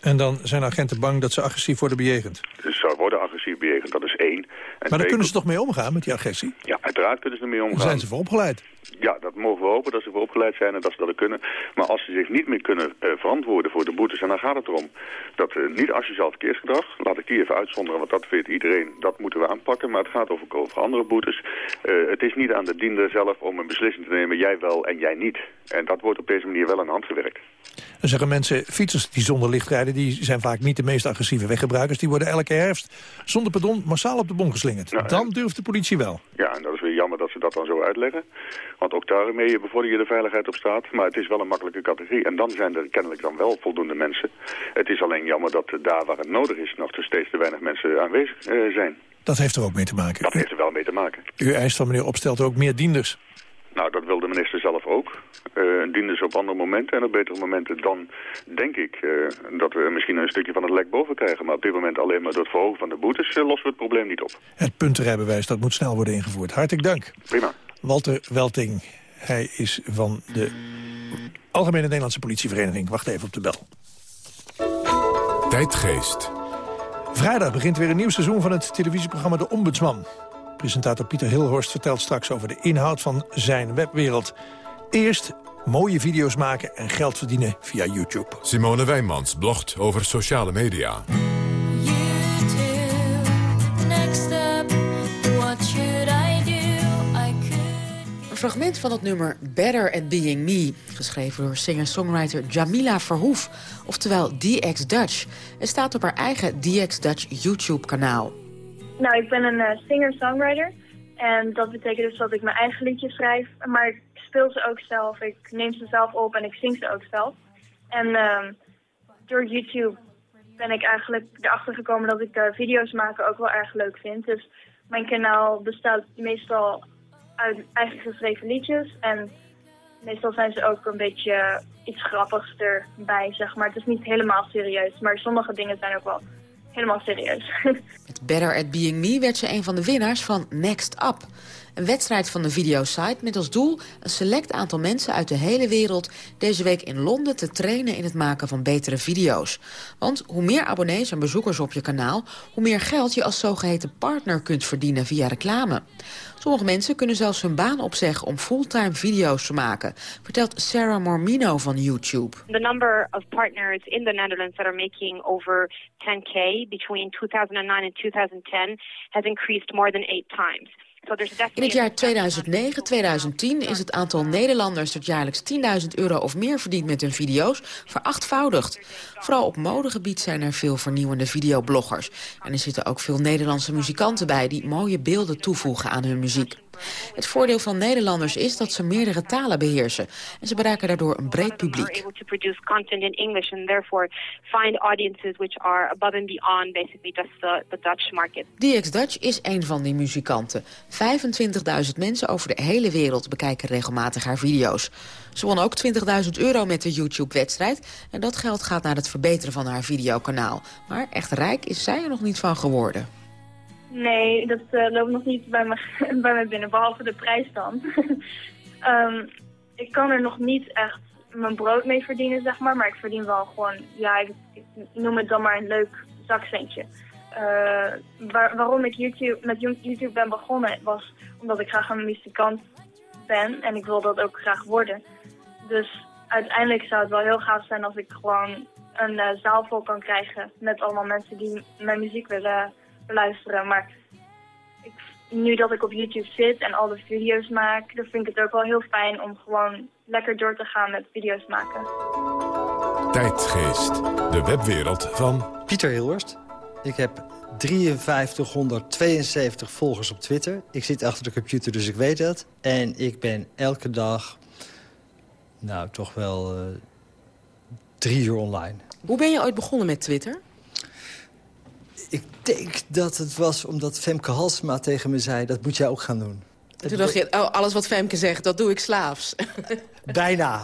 En dan zijn agenten bang dat ze agressief worden bejegend. Ze worden agressief bejegend, dat is één. En Maar daar kunnen ze toch mee omgaan, met die agressie? Ja, uiteraard kunnen ze ermee omgaan. Daar zijn ze voor opgeleid. Ja, dat mogen we hopen, dat ze voor opgeleid zijn en dat ze dat kunnen. Maar als ze zich niet meer kunnen eh, verantwoorden voor de boetes, en dan gaat het erom dat eh, niet asociaal verkeersgedrag, laat ik die even uitzonderen, want dat vindt iedereen, dat moeten we aanpakken. Maar het gaat over, over andere boetes. Eh, het is niet aan de diender zelf om een beslissing te nemen, jij wel en jij niet. En dat wordt op deze manier wel aan de hand gewerkt. Dan zeggen mensen, fietsers die zonder licht rijden... die zijn vaak niet de meest agressieve weggebruikers. Die worden elke herfst zonder pardon massaal op de bon geslingerd. Dan durft de politie wel. Ja, en dat is weer jammer dat ze dat dan zo uitleggen. Want ook daarmee bevorder je de veiligheid op straat. Maar het is wel een makkelijke categorie. En dan zijn er kennelijk dan wel voldoende mensen. Het is alleen jammer dat daar waar het nodig is... nog te steeds te weinig mensen aanwezig eh, zijn. Dat heeft er ook mee te maken. Dat heeft er wel mee te maken. U eist van meneer Opstelt ook meer dienders. Nou, dat wil de minister zelf ook. Eh dienen ze op andere momenten en op betere momenten. Dan denk ik eh, dat we misschien een stukje van het lek boven krijgen. Maar op dit moment alleen maar door het verhogen van de boetes eh, lossen we het probleem niet op. Het puntenrijbewijs, dat moet snel worden ingevoerd. Hartelijk dank. Prima. Walter Welting, hij is van de Algemene Nederlandse Politievereniging. Wacht even op de bel. Tijdgeest. Vrijdag begint weer een nieuw seizoen van het televisieprogramma De Ombudsman. Presentator Pieter Hilhorst vertelt straks over de inhoud van zijn webwereld. Eerst mooie video's maken en geld verdienen via YouTube. Simone Wijnmans blogt over sociale media. Een fragment van het nummer Better at Being Me... geschreven door singer-songwriter Jamila Verhoef, oftewel DX Dutch. Het staat op haar eigen DX Dutch YouTube-kanaal. Nou, ik ben een eh, singer-songwriter. En dat betekent dus dat ik mijn eigen liedjes schrijf. Maar ik speel ze ook zelf. Ik neem ze zelf op en ik zing ze ook zelf. En ehm, door YouTube ben ik eigenlijk erachter gekomen dat ik video's maken ook wel erg leuk vind. Dus mijn kanaal bestaat meestal uit eigen geschreven liedjes. En meestal zijn ze ook een beetje iets grappigs erbij, zeg maar. Het is niet helemaal serieus, maar sommige dingen zijn ook wel helemaal serieus. Met Better at Being Me werd ze een van de winnaars van Next Up. Een wedstrijd van de videosite met als doel een select aantal mensen uit de hele wereld deze week in Londen te trainen in het maken van betere video's. Want hoe meer abonnees en bezoekers op je kanaal, hoe meer geld je als zogeheten partner kunt verdienen via reclame. Sommige mensen kunnen zelfs hun baan opzeggen om fulltime video's te maken, vertelt Sarah Mormino van YouTube. The number of partners in the Netherlands that are making over 10k between 2009 and 2010 has increased more than eight times. There's In het jaar 2009-2010 is het aantal Nederlanders dat jaarlijks 10.000 euro of meer verdient met hun video's verachtvoudigd. Vooral op modegebied zijn er veel vernieuwende videobloggers. En er zitten ook veel Nederlandse muzikanten bij die mooie beelden toevoegen aan hun muziek. Het voordeel van Nederlanders is dat ze meerdere talen beheersen. En ze bereiken daardoor een breed publiek. DX Dutch is een van die muzikanten. 25.000 mensen over de hele wereld bekijken regelmatig haar video's. Ze won ook 20.000 euro met de YouTube-wedstrijd. En dat geld gaat naar het verbeteren van haar videokanaal. Maar echt rijk is zij er nog niet van geworden. Nee, dat eh, loopt nog niet bij me, bij me binnen, behalve de prijs dan. Ehm, ik kan er nog niet echt mijn brood mee verdienen, zeg maar. Maar ik verdien wel gewoon, ja, ik, noem het dan maar een leuk zakcentje. Eh, waar- waarom ik YouTube, met YouTube ben begonnen was omdat ik graag een muzikant ben. En ik wil dat ook graag worden. Dus uiteindelijk zou het wel heel gaaf zijn als ik gewoon een eh, zaal vol kan krijgen met allemaal mensen die mijn muziek willen beluisteren. Maar ik, nu dat ik op YouTube zit en al de video's maak, dan vind ik het ook wel heel fijn om gewoon lekker door te gaan met video's maken. Tijdgeest, de webwereld van... Pieter Hilhorst. Ik heb 5372 volgers op Twitter. Ik zit achter de computer, dus ik weet dat. En ik ben elke dag, nou toch wel eh, drie uur online. Hoe ben je ooit begonnen met Twitter? Ik denk dat het was omdat Femke Halsema tegen me zei... dat moet jij ook gaan doen. Toen dacht je, oh, alles wat Femke zegt, dat doe ik slaafs. Bijna.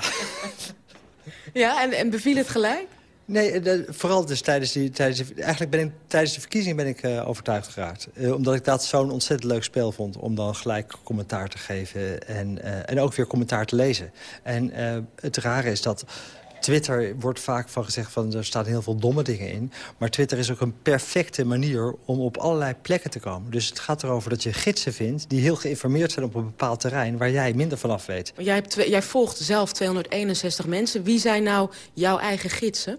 ja, en, en beviel het gelijk? Nee, eh, vooral dus tijdens die... Tijdens die- eigenlijk ben ik tijdens de verkiezing ben ik eh, overtuigd geraakt. Eh, omdat ik dat zo'n ontzettend leuk spel vond... om dan gelijk commentaar te geven en, en ook weer commentaar te lezen. En het rare is dat... Twitter wordt vaak van gezegd van er staan heel veel domme dingen in. Maar Twitter is ook een perfecte manier om op allerlei plekken te komen. Dus het gaat erover dat je gidsen vindt die heel geïnformeerd zijn op een bepaald terrein... waar jij minder vanaf weet. Jij, hebt jij volgt zelf 261 mensen. Wie zijn nou jouw eigen gidsen?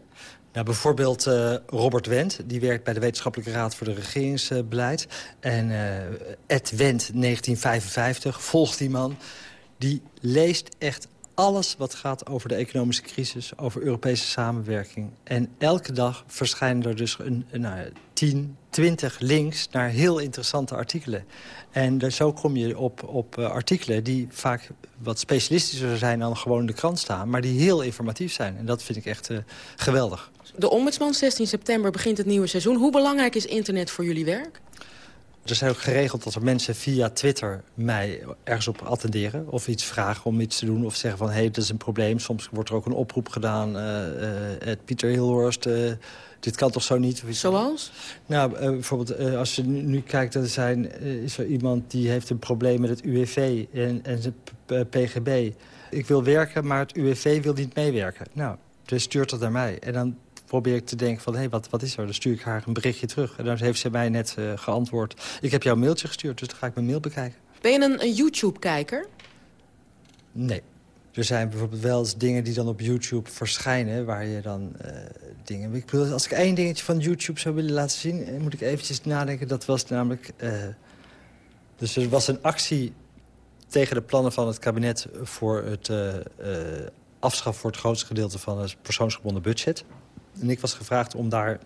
Nou, bijvoorbeeld eh, Robert Wendt, die werkt bij de Wetenschappelijke Raad voor de Regeringsbeleid. En eh Ed Wendt, 1955, volgt die man. Die leest echt alles wat gaat over de economische crisis, over Europese samenwerking. En elke dag verschijnen er dus een, een, nou, 10, 20 links naar heel interessante artikelen. En zo kom je op, op eh, artikelen die vaak wat specialistischer zijn dan gewoon in de krant staan... maar die heel informatief zijn. En dat vind ik echt eh, geweldig. De Ombudsman, 16 september begint het nieuwe seizoen. Hoe belangrijk is internet voor jullie werk? Er zijn ook geregeld dat er mensen via Twitter mij ergens op attenderen... of iets vragen om iets te doen of zeggen van... hé, hey, dat is een probleem. Soms wordt er ook een oproep gedaan. eh, Pieter Hilhorst, dit kan toch zo niet? Zoals? Nou, bijvoorbeeld als je nu, nu kijkt... Er zijn, is er iemand die heeft een probleem met het UWV en, en zijn PGB. Ik wil werken, maar het UWV wil niet meewerken. Nou, dus stuurt dat naar mij. En dan probeer ik te denken van, hé, hey, wat, wat is er? Dan stuur ik haar een berichtje terug. En dan heeft ze mij net eh, geantwoord. Ik heb jou een mailtje gestuurd, dus dan ga ik mijn mail bekijken. Ben je een, een YouTube-kijker? Nee. Er zijn bijvoorbeeld wel eens dingen die dan op YouTube verschijnen... waar je dan eh, dingen... Ik bedoel, als ik één dingetje van YouTube zou willen laten zien... eh, moet ik eventjes nadenken. Dat was namelijk... dus er was een actie tegen de plannen van het kabinet... voor het eh, afschaffen voor het grootste gedeelte van het persoonsgebonden budget. En ik was gevraagd om daar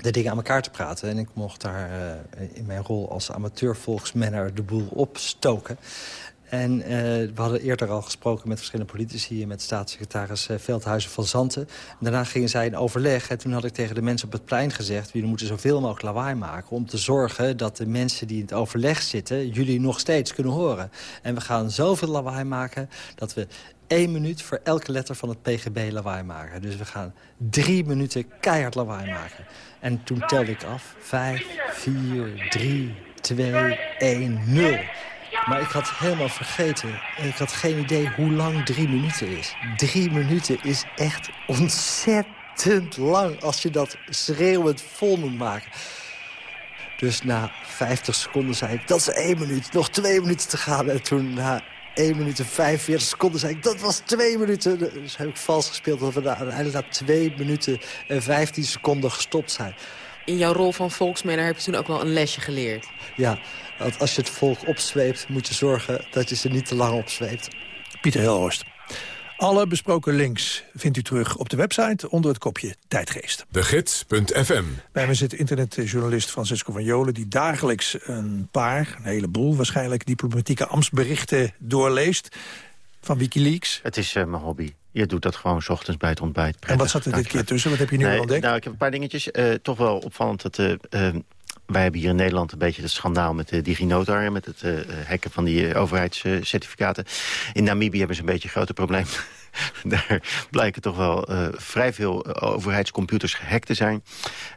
de dingen aan elkaar te praten. En ik mocht daar eh, in mijn rol als amateurvolksmenner de boel opstoken. En eh, we hadden eerder al gesproken met verschillende politici... met staatssecretaris eh, Veldhuizen van Zanten. En daarna gingen zij in overleg. En toen had ik tegen de mensen op het plein gezegd... jullie moeten zoveel mogelijk lawaai maken... om te zorgen dat de mensen die in het overleg zitten... jullie nog steeds kunnen horen. En we gaan zoveel lawaai maken dat we één minuut voor elke letter van het PGB lawaai maken. Dus we gaan drie minuten keihard lawaai maken. En toen telde ik af. Vijf, vier, drie, twee, één, nul. Maar ik had helemaal vergeten. Ik had geen idee hoe lang drie minuten is. Drie minuten is echt ontzettend lang als je dat schreeuwend vol moet maken. Dus na 50 seconden zei ik, dat is één minuut. Nog twee minuten te gaan. En toen na 1 minuut en 45 seconden zei ik, dat was twee minuten. Dus heb ik vals gespeeld dat we uiteindelijk na 2 minuten en 15 seconden gestopt zijn. In jouw rol van volksmanner heb je toen ook wel een lesje geleerd. Ja, want als je het volk opzweept, moet je zorgen dat je ze niet te lang opzweept. Pieter Helhorst. Alle besproken links vindt u terug op de website onder het kopje Tijdgeest. De Gids.fm. Bij me zit internetjournalist Francisco van Jolen... die dagelijks een paar, een heleboel waarschijnlijk... diplomatieke ambtsberichten doorleest van Wikileaks. Het is eh, mijn hobby. Je doet dat gewoon 's ochtends bij het ontbijt. En wat zat er dit keer tussen? Wat heb je nu Nee, ontdekt? Nou, ik heb een paar dingetjes. Eh, toch wel opvallend dat... eh, eh, wij hebben hier in Nederland een beetje het schandaal met de DigiNotar... met het eh, hacken van die eh, overheidscertificaten. In Namibië hebben ze een beetje een groter probleem. Daar blijken toch wel eh, vrij veel eh, overheidscomputers gehackt te zijn.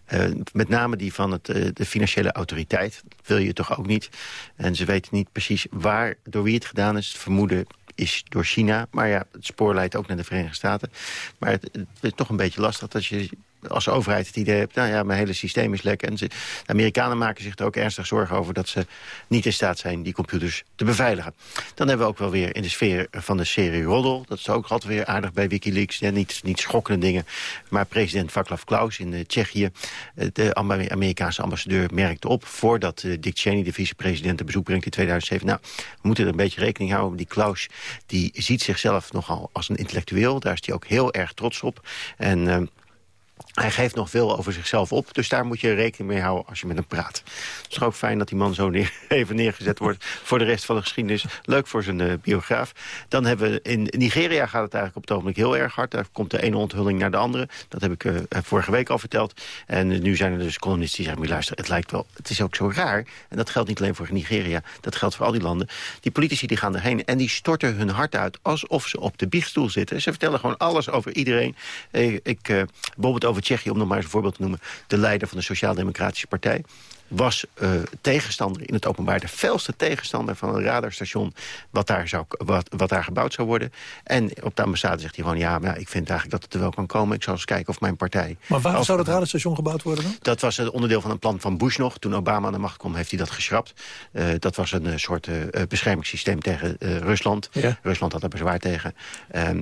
Eh, met name die van het, eh, de financiële autoriteit. Dat wil je toch ook niet. En ze weten niet precies waar, door wie het gedaan is. Het vermoeden is door China. Maar ja, het spoor leidt ook naar de Verenigde Staten. Maar het, het is toch een beetje lastig dat je als overheid het idee hebt... nou ja, mijn hele systeem is lek. En de Amerikanen maken zich er ook ernstig zorgen over... dat ze niet in staat zijn die computers te beveiligen. Dan hebben we ook wel weer in de sfeer van de serie Roddel. Dat is ook altijd weer aardig bij Wikileaks. Ja, niet, niet schokkende dingen. Maar president Václav Klaus in eh, Tsjechië... eh, de Amer- Amerikaanse ambassadeur merkte op... voordat eh, Dick Cheney, de vicepresident, een bezoek brengt in 2007... nou, we moeten er een beetje rekening houden. Die Klaus die ziet zichzelf nogal als een intellectueel. Daar is hij ook heel erg trots op. En... hij geeft nog veel over zichzelf op, dus daar moet je rekening mee houden als je met hem praat. Het is ook fijn dat die man zo neer- even neergezet wordt voor de rest van de geschiedenis. Leuk voor zijn eh, biograaf. Dan hebben we in Nigeria gaat het eigenlijk op het ogenblik heel erg hard. Daar komt de ene onthulling naar de andere. Dat heb ik eh, vorige week al verteld. En eh, nu zijn er dus columnisten die zeggen, "Maar luister, het lijkt wel, het is ook zo raar. En dat geldt niet alleen voor Nigeria, dat geldt voor al die landen. Die politici die gaan erheen en die storten hun hart uit alsof ze op de biechtstoel zitten. Ze vertellen gewoon alles over iedereen. Eh, ik, eh, bijvoorbeeld over Tsjechië, om nog maar eens een voorbeeld te noemen. De leider van de Sociaal-Democratische Partij was eh, tegenstander in het openbaar. De felste tegenstander van een radarstation wat daar, zou, wat, wat daar gebouwd zou worden. En op de ambassade zegt hij gewoon... ja, maar ik vind eigenlijk dat het er wel kan komen. Ik zal eens kijken of mijn partij... Maar waarom zou dat radarstation gebouwd worden dan? dat was het onderdeel van een plan van Bush nog. Toen Obama aan de macht kwam, heeft hij dat geschrapt. Eh, dat was een eh, soort beschermingssysteem tegen Rusland. Ja. Rusland had er bezwaar tegen. Ehm,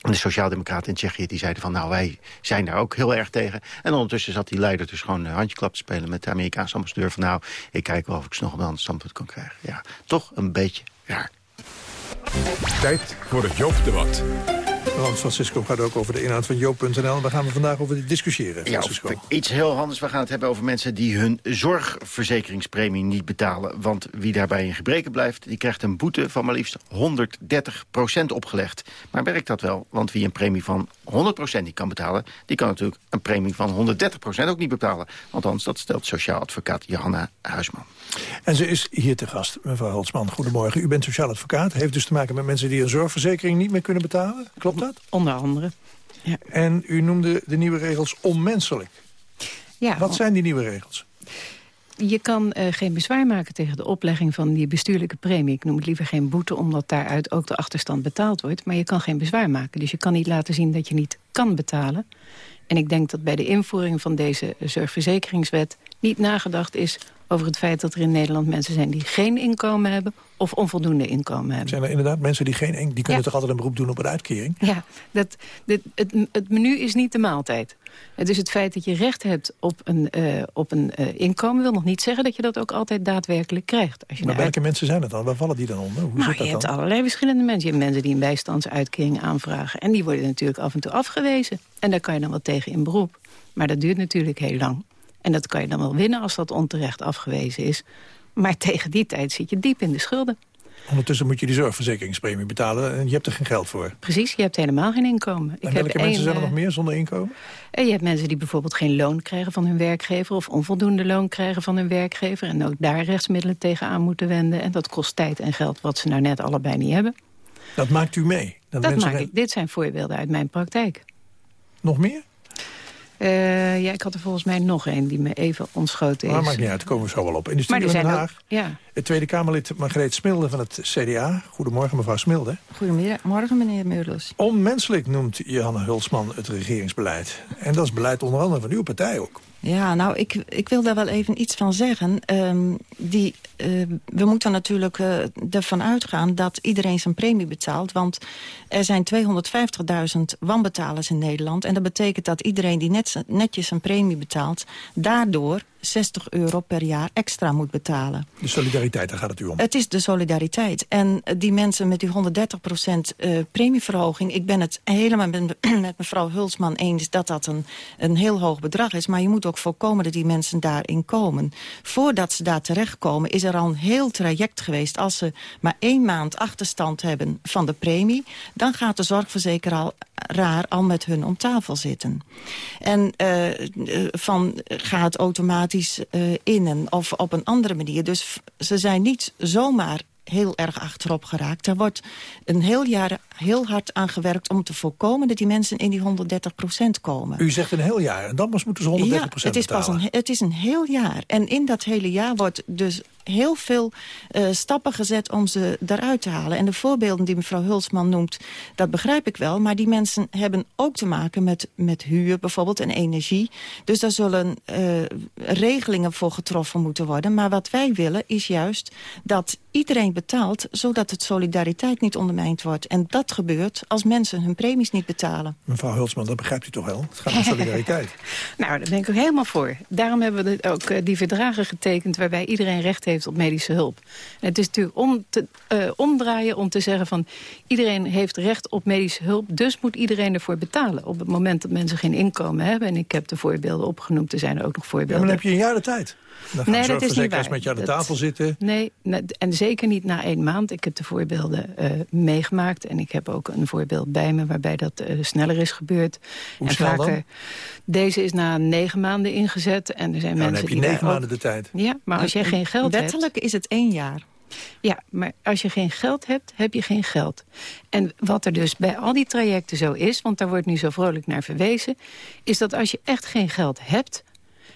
de Sociaaldemocraten in Tsjechië die zeiden van... nou, wij zijn daar ook heel erg tegen. En ondertussen zat die leider dus gewoon een handjeklap te spelen... met de Amerikaanse ambassadeur van... nou, ik kijk wel of ik ze nog een standpunt kan krijgen. Ja, toch een beetje raar. Tijd voor het Joop-debat. Want Francisco gaat ook over de inhoud van Joop.nl. Daar gaan we vandaag over discussiëren, Ja, Francisco. iets heel anders. We gaan het hebben over mensen die hun zorgverzekeringspremie niet betalen. Want wie daarbij in gebreken blijft, die krijgt een boete van maar liefst 130% opgelegd. Maar werkt dat wel? Want wie een premie van 100% niet kan betalen... die kan natuurlijk een premie van 130% ook niet betalen. Althans, dat stelt sociaal advocaat Johanna Huisman. En ze is hier te gast, mevrouw Holtzman. Goedemorgen. U bent sociaal advocaat. Heeft dus te maken met mensen die een zorgverzekering niet meer kunnen betalen. Klopt dat? Onder andere. En u noemde de nieuwe regels onmenselijk. Ja, Wat zijn die nieuwe regels? Je kan eh, geen bezwaar maken tegen de oplegging van die bestuurlijke premie. Ik noem het liever geen boete, omdat daaruit ook de achterstand betaald wordt. Maar je kan geen bezwaar maken. Dus je kan niet laten zien dat je niet kan betalen. En ik denk dat bij de invoering van deze zorgverzekeringswet... niet nagedacht is over het feit dat er in Nederland mensen zijn... die geen inkomen hebben of onvoldoende inkomen hebben. Zijn er inderdaad mensen die geen... Die kunnen Ja. toch altijd een beroep doen op een uitkering? Ja, dat, dit- het, het menu is niet de maaltijd. Het is het feit dat je recht hebt op een, eh, op een eh, inkomen... wil nog niet zeggen dat je dat ook altijd daadwerkelijk krijgt. Als je Maar welke mensen zijn het dan? Waar vallen die dan onder? Hoe nou, zit je dat hebt dan? allerlei verschillende mensen. Je hebt mensen die een bijstandsuitkering aanvragen. En die worden natuurlijk af en toe afgewezen. En daar kan je dan wel tegen in beroep. Maar dat duurt natuurlijk heel lang. En dat kan je dan wel winnen als dat onterecht afgewezen is. Maar tegen die tijd zit je diep in de schulden. Ondertussen moet je die zorgverzekeringspremie betalen en je hebt er geen geld voor. Precies, je hebt helemaal geen inkomen. En welke mensen één, zijn er eh, nog meer zonder inkomen? En je hebt mensen die bijvoorbeeld geen loon krijgen van hun werkgever... of onvoldoende loon krijgen van hun werkgever... en ook daar rechtsmiddelen tegenaan moeten wenden. En dat kost tijd en geld wat ze nou net allebei niet hebben. Dat maakt u mee? Dat, mensen maak ik. Dit zijn voorbeelden uit mijn praktijk. Nog meer? Eh, ja, ik had er volgens mij nog één die me even ontschoten is. Maar maakt niet uit, daar komen we zo wel op. In de Maar studio er in Den Haag, ook- ja. het Tweede Kamerlid Margreet Smilde van het CDA. Goedemorgen, mevrouw Smilde. Goedemorgen, meneer Meulers. Onmenselijk noemt Johanna Hulsman het regeringsbeleid. En dat is beleid onder andere van uw partij ook. Ja, nou, ik, ik wil daar wel even iets van zeggen. Ehm, die, eh, we moeten natuurlijk eh, ervan uitgaan dat iedereen zijn premie betaalt. Want er zijn 250.000 wanbetalers in Nederland. En dat betekent dat iedereen die net, netjes zijn premie betaalt... daardoor 60 euro per jaar extra moet betalen. De solidariteit, daar gaat het u om. Het is de solidariteit. En eh, die mensen met die 130% eh, premieverhoging... ik ben het helemaal met, mevrouw Hulsman eens dat dat een, een heel hoog bedrag is. Maar je moet ook voorkomen dat die mensen daarin komen. Voordat ze daar terechtkomen is er al een heel traject geweest. Als ze maar één maand achterstand hebben van de premie... dan gaat de zorgverzekeraar raar al met hun om tafel zitten. En eh, van ga het automatisch uh, innen of op een andere manier. Dus ze zijn niet zomaar heel erg achterop geraakt. Daar wordt een heel jaar heel hard aan gewerkt om te voorkomen... dat die mensen in die 130% komen. U zegt een heel jaar en dan moeten ze 130% ja, het is Pas een, het is een heel jaar. En in dat hele jaar wordt dus heel veel uh, stappen gezet om ze eruit te halen. En de voorbeelden die mevrouw Hulsman noemt, dat begrijp ik wel. Maar die mensen hebben ook te maken met, met huur bijvoorbeeld en energie. Dus daar zullen uh, regelingen voor getroffen moeten worden. Maar wat wij willen is juist dat iedereen betaalt... zodat het solidariteit niet ondermijnd wordt. En dat gebeurt als mensen hun premies niet betalen. Mevrouw Hulsman, dat begrijpt u toch wel? Het gaat om solidariteit. nou, daar ben ik ook helemaal voor. Daarom hebben we ook uh, die verdragen getekend... waarbij iedereen recht heeft op medische hulp. En het is natuurlijk om te uh, omdraaien om te zeggen van... iedereen heeft recht op medische hulp, dus moet iedereen ervoor betalen. Op het moment dat mensen geen inkomen hebben... en ik heb de voorbeelden opgenoemd, er zijn er ook nog voorbeelden. Ja, maar dan heb je een jaar de tijd. Dan gaan nee, dat is niet waar. met je aan de tafel zitten. Nee, en zeker niet na één maand. Ik heb de voorbeelden uh, meegemaakt. En ik heb ook een voorbeeld bij me waarbij dat uh, sneller is gebeurd. Hoe en vaker, dan? Deze is na negen maanden ingezet. En er zijn Nou, dan mensen heb je die negen ook- maanden de tijd. Ja, maar als jij geen geld hebt... Wettelijk is het één jaar. Ja, maar als je geen geld hebt, heb je geen geld. En wat er dus bij al die trajecten zo is... want daar wordt nu zo vrolijk naar verwezen... is dat als je echt geen geld hebt...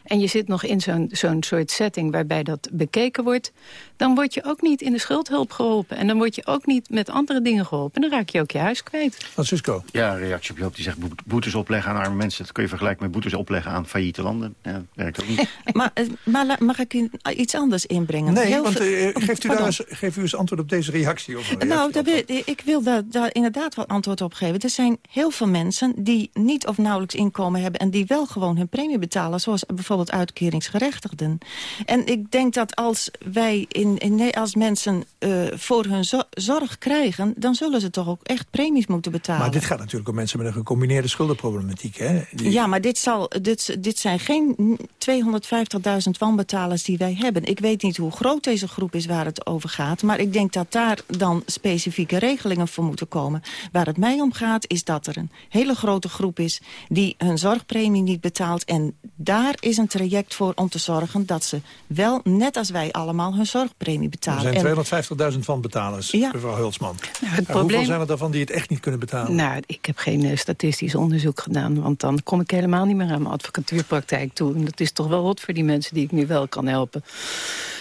en je zit nog in zo'n zo'n soort setting waarbij dat bekeken wordt... dan word je ook niet in de schuldhulp geholpen. En dan word je ook niet met andere dingen geholpen. En dan raak je ook je huis kwijt. Francisco. Ja, een reactie op Joop die zegt boet- boetes opleggen aan arme mensen. Dat kun je vergelijken met boetes opleggen aan failliete landen. Ja, dat werkt ook niet. maar, eh, maar mag ik u iets anders inbrengen? Nee, Heel want eh, Oh, geeft u daar pardon. eens, geef u eens antwoord op deze reactie. Of reactie Nou, daar wil- ik wil daar, daar inderdaad wel antwoord op geven. Er zijn heel veel mensen die niet of nauwelijks inkomen hebben... en die wel gewoon hun premie betalen, zoals bijvoorbeeld uitkeringsgerechtigden. En ik denk dat als wij in, in, nee, als mensen eh, voor hun zo- zorg krijgen... dan zullen ze toch ook echt premies moeten betalen. Maar dit gaat natuurlijk om mensen met een gecombineerde schuldenproblematiek. Hè? Die- Ja, maar dit, zal, dit, dit zijn geen 250.000 wanbetalers die wij hebben. Ik weet niet hoe groot deze groep is waar het over gaat. Maar ik denk dat daar dan specifieke regelingen voor moeten komen. Waar het mij om gaat is dat er een hele grote groep is... die hun zorgpremie niet betaalt. En daar is een traject voor om te zorgen dat ze wel, net als wij allemaal... hun zorgpremie Er betalen. zijn En- 250.000 van betalers, Ja. mevrouw Hulsman. het En hoeveel zijn er daarvan die het echt niet kunnen betalen? Nou, ik heb geen eh, statistisch onderzoek gedaan... want dan kom ik helemaal niet meer aan mijn advocatuurpraktijk toe. En dat is toch wel rot voor die mensen die ik nu wel kan helpen.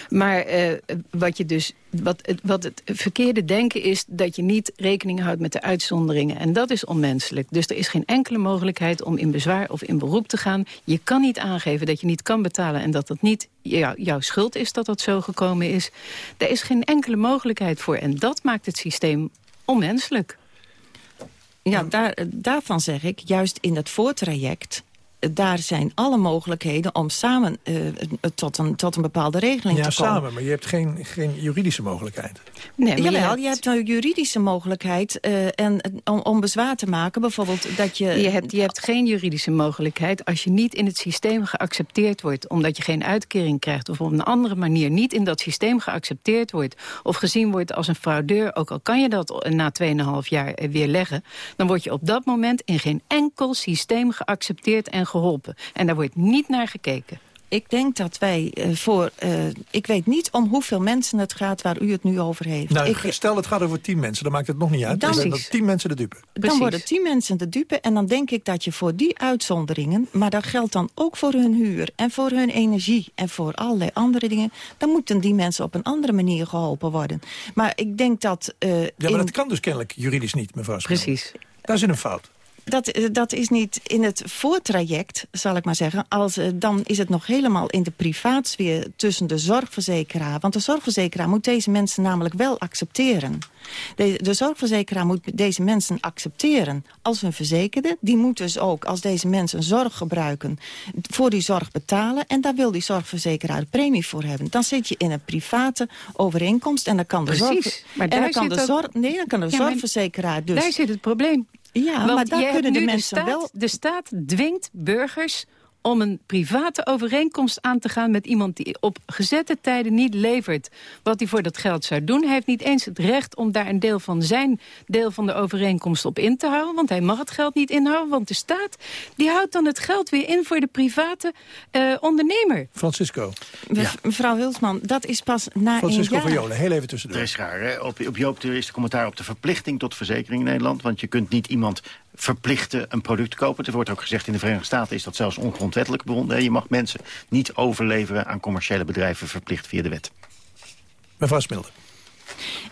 Maar eh, wat, je dus, wat, het- wat het verkeerde denken is... dat je niet rekening houdt met de uitzonderingen. En dat is onmenselijk. Dus er is geen enkele mogelijkheid om in bezwaar of in beroep te gaan. Je kan niet aangeven dat je niet kan betalen... en dat dat niet jou- jouw schuld is dat dat zo gekomen is. Er is geen enkele mogelijkheid voor. En dat maakt het systeem onmenselijk. Ja, daar, daarvan zeg ik, juist in het voortraject... daar zijn alle mogelijkheden om samen eh, tot, een, tot een bepaalde regeling Ja, te komen. samen, maar je hebt geen, geen juridische mogelijkheid. Nee, maar je Jawel, hebt- je hebt een juridische mogelijkheid eh, en, om, om bezwaar te maken. Bijvoorbeeld dat je... Je hebt, je hebt geen juridische mogelijkheid als je niet in het systeem geaccepteerd wordt... omdat je geen uitkering krijgt of op een andere manier niet in dat systeem geaccepteerd wordt... of gezien wordt als een fraudeur, ook al kan je dat na 2,5 jaar eh, weer leggen... dan word je op dat moment in geen enkel systeem geaccepteerd en geholpen. En daar wordt niet naar gekeken. Ik denk dat wij eh, voor... eh, ik weet niet om hoeveel mensen het gaat waar u het nu over heeft. Nou, ik, stel het gaat over tien mensen, dan maakt het nog niet uit. Dan- Dan zijn dat tien mensen de dupe. dan worden tien mensen de dupe en dan denk ik dat je voor die uitzonderingen... maar dat geldt dan ook voor hun huur en voor hun energie... en voor allerlei andere dingen... dan moeten die mensen op een andere manier geholpen worden. Maar ik denk dat... eh, Ja, maar in- dat kan dus kennelijk juridisch niet, mevrouw. Precies. Daar zit een fout. Dat, eh, dat is niet in het voortraject, zal ik maar zeggen. Als, eh, dan is het nog helemaal in de privaatsfeer tussen de zorgverzekeraar. Want de zorgverzekeraar moet deze mensen namelijk wel accepteren. De, de zorgverzekeraar moet deze mensen accepteren als hun verzekerde. Die moet dus ook, als deze mensen zorg gebruiken, voor die zorg betalen. En daar wil die zorgverzekeraar de premie voor hebben. Dan zit je in een private overeenkomst en dan kan de, Precies, zorg, maar en daar dan kan de, zorg, nee, dan kan de Ja, maar zorgverzekeraar dus... Daar zit het probleem. Ja, Want maar daar kunnen de mensen wel... De staat dwingt burgers om een private overeenkomst aan te gaan... met iemand die op gezette tijden niet levert wat hij voor dat geld zou doen. Hij heeft niet eens het recht om daar een deel van zijn deel van de overeenkomst op in te houden. Want hij mag het geld niet inhouden, want de staat die houdt dan het geld weer in voor de private eh, ondernemer. Francisco. Mev- Mevrouw Hulsman, dat is pas na Francisco een van jaar. Jolen, heel even tussendoor. Dat is raar. Hè? Op, op Joop er is de commentaar op de verplichting tot verzekering in Nederland. Want je kunt niet iemand verplichten een product te kopen. Er wordt ook gezegd in de Verenigde Staten is dat zelfs ongrondwettelijk. Je mag mensen niet overleveren aan commerciële bedrijven verplicht via de wet. Mevrouw Smilde.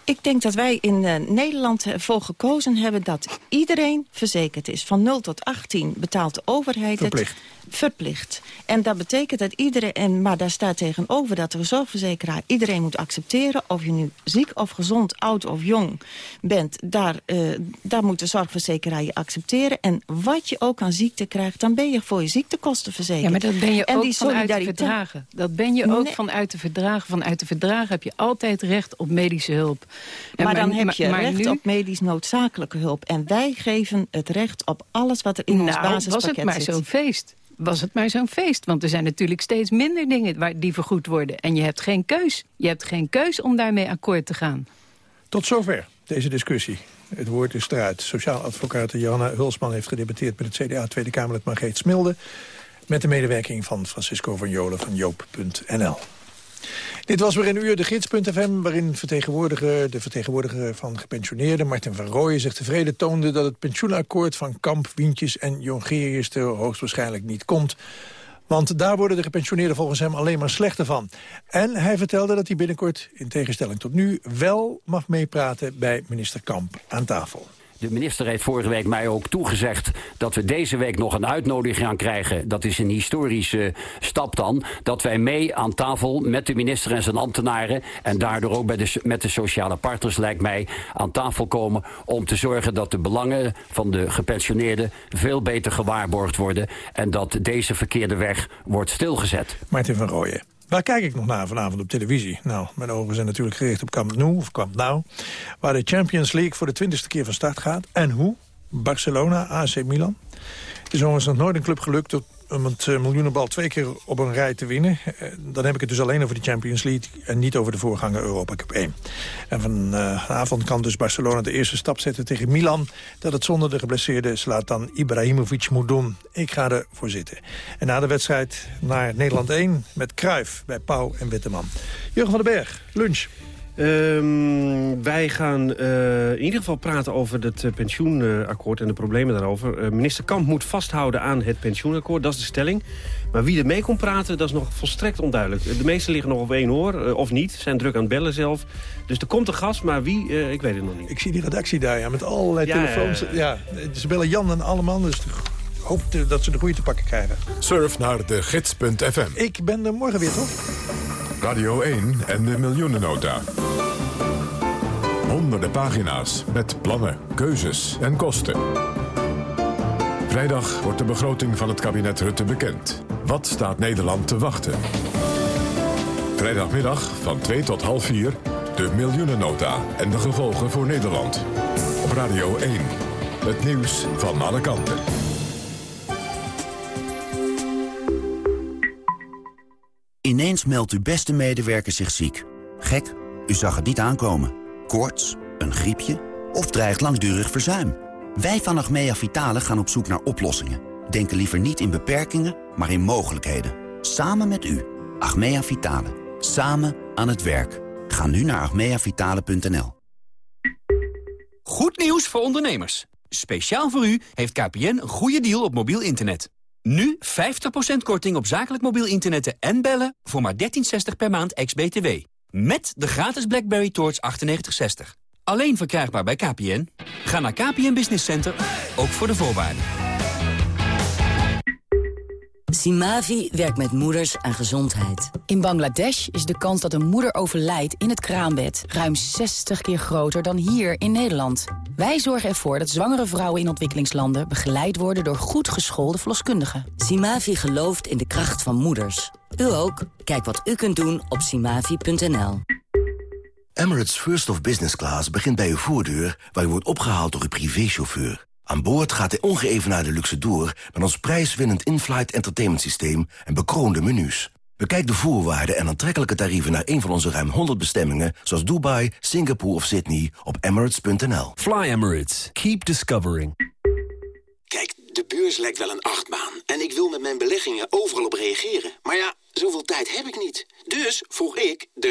Ik denk dat wij in eh, Nederland ervoor gekozen hebben dat iedereen verzekerd is. Van 0 tot 18 betaalt de overheid Verplicht. het verplicht. En dat betekent dat iedereen, en, maar daar staat tegenover dat de zorgverzekeraar iedereen moet accepteren. Of je nu ziek of gezond, oud of jong bent, daar, eh, daar moet de zorgverzekeraar je accepteren. En wat je ook aan ziekte krijgt, dan ben je voor je ziektekosten verzekerd. Ja, maar dat ben je en ook die vanuit de verdragen. Dat ben je ook Nee. vanuit de verdragen. Vanuit de verdragen heb je altijd recht op medische hulp. En maar dan heb je maar recht nu- op medisch noodzakelijke hulp. En wij geven het recht op alles wat er in ons nou, was basispakket het maar zit. zo'n feest. Was het maar zo'n feest. Want er zijn natuurlijk steeds minder dingen waar, die vergoed worden. En je hebt geen keus. Je hebt geen keus om daarmee akkoord te gaan. Tot zover deze discussie. Het woord is eruit. Sociaal advocaat Johanna Hulsman heeft gedebatteerd met het CDA Tweede Kamerlid Margreet Smilde. Met de medewerking van Francisco van Jolen van Joop.nl. Dit was weer een uur de gids.fm... waarin vertegenwoordiger, de vertegenwoordiger van gepensioneerden... Martin van Rooyen zich tevreden toonde dat het pensioenakkoord... van Kamp, Wientjes en Jongerius er hoogstwaarschijnlijk niet komt... Want daar worden de gepensioneerden volgens hem alleen maar slechter van. En hij vertelde dat hij binnenkort, in tegenstelling tot nu... wel mag meepraten bij minister Kamp aan tafel. De minister heeft vorige week mij ook toegezegd dat we deze week nog een uitnodiging gaan krijgen. Dat is een historische stap dan. Dat wij mee aan tafel met de minister en zijn ambtenaren... en daardoor ook bij de, met de sociale partners, lijkt mij, aan tafel komen... om te zorgen dat de belangen van de gepensioneerden veel beter gewaarborgd worden... en dat deze verkeerde weg wordt stilgezet. Martin van Rooyen. Waar kijk ik nog naar vanavond op televisie? Nou, mijn ogen zijn natuurlijk gericht op Camp Nou, of Camp Nou... waar de Champions League voor de twintigste keer van start gaat. En hoe? Barcelona, AC Milan. Het is nog nooit een club gelukt om het eh, miljoenenbal twee keer op een rij te winnen. Eh, Dan heb ik het dus alleen over de Champions League... en niet over de voorganger Europa Cup 1. En vanavond kan dus Barcelona de eerste stap zetten tegen Milan... dat het zonder de geblesseerde Zlatan Ibrahimovic moet doen. Ik ga ervoor zitten. En na de wedstrijd naar Nederland 1 met Kruif bij Pauw en Witteman. Jurgen van den Berg, lunch. Ehm, wij gaan eh, in ieder geval praten over het eh, pensioenakkoord en de problemen daarover. Eh, minister Kamp moet vasthouden aan het pensioenakkoord, dat is de stelling. Maar wie er mee komt praten, dat is nog volstrekt onduidelijk. De meesten liggen nog op één oor, of niet. Zijn druk aan het bellen zelf. Dus er komt een gast, maar wie, ik weet het nog niet. Ik zie die redactie daar, ja, met allerlei Ja, telefoons. ja, ze bellen Jan en allemaal, dus hoop dat ze de goede te pakken krijgen. Surf naar de gids.fm. Ik ben er morgen weer, toch? Radio 1 en de miljoenennota. Honderden pagina's met plannen, keuzes en kosten. Vrijdag wordt de begroting van het kabinet Rutte bekend. Wat staat Nederland te wachten? Vrijdagmiddag van 2 tot half 4 de miljoenennota en de gevolgen voor Nederland. Op Radio 1. Het nieuws van alle kanten. Ineens meldt uw beste medewerker zich ziek. Gek, u zag het niet aankomen. Koorts, een griepje of dreigt langdurig verzuim. Wij van Achmea Vitale gaan op zoek naar oplossingen. Denken liever niet in beperkingen, maar in mogelijkheden. Samen met u. Achmea Vitale. Samen aan het werk. Ga nu naar achmeavitale.nl. Goed nieuws voor ondernemers. Speciaal voor u heeft KPN een goede deal op mobiel internet. Nu 50% korting op zakelijk mobiel internetten en bellen voor maar 13,60 per maand ex-BTW. Met de gratis BlackBerry Torch 9860. Alleen verkrijgbaar bij KPN. Ga naar KPN Business Center, ook voor de voorwaarden. Simavi werkt met moeders aan gezondheid. In Bangladesh is de kans dat een moeder overlijdt in het kraambed... ruim 60 keer groter dan hier in Nederland. Wij zorgen ervoor dat zwangere vrouwen in ontwikkelingslanden... begeleid worden door goed geschoolde verloskundigen. Simavi gelooft in de kracht van moeders. U ook? Kijk wat u kunt doen op simavi.nl. Emirates First of Business Class begint bij uw voordeur... waar u wordt opgehaald door uw privéchauffeur. Aan boord gaat de ongeëvenaarde luxe door... met ons prijswinnend in-flight entertainment systeem en bekroonde menus. Bekijk de voorwaarden en aantrekkelijke tarieven... naar een van onze ruim 100 bestemmingen... zoals Dubai, Singapore of Sydney op emirates.nl. Fly Emirates. Keep discovering. Kijk, de beurs lijkt wel een achtbaan. En ik wil met mijn beleggingen overal op reageren. Maar ja, zoveel tijd heb ik niet. Dus vroeg ik de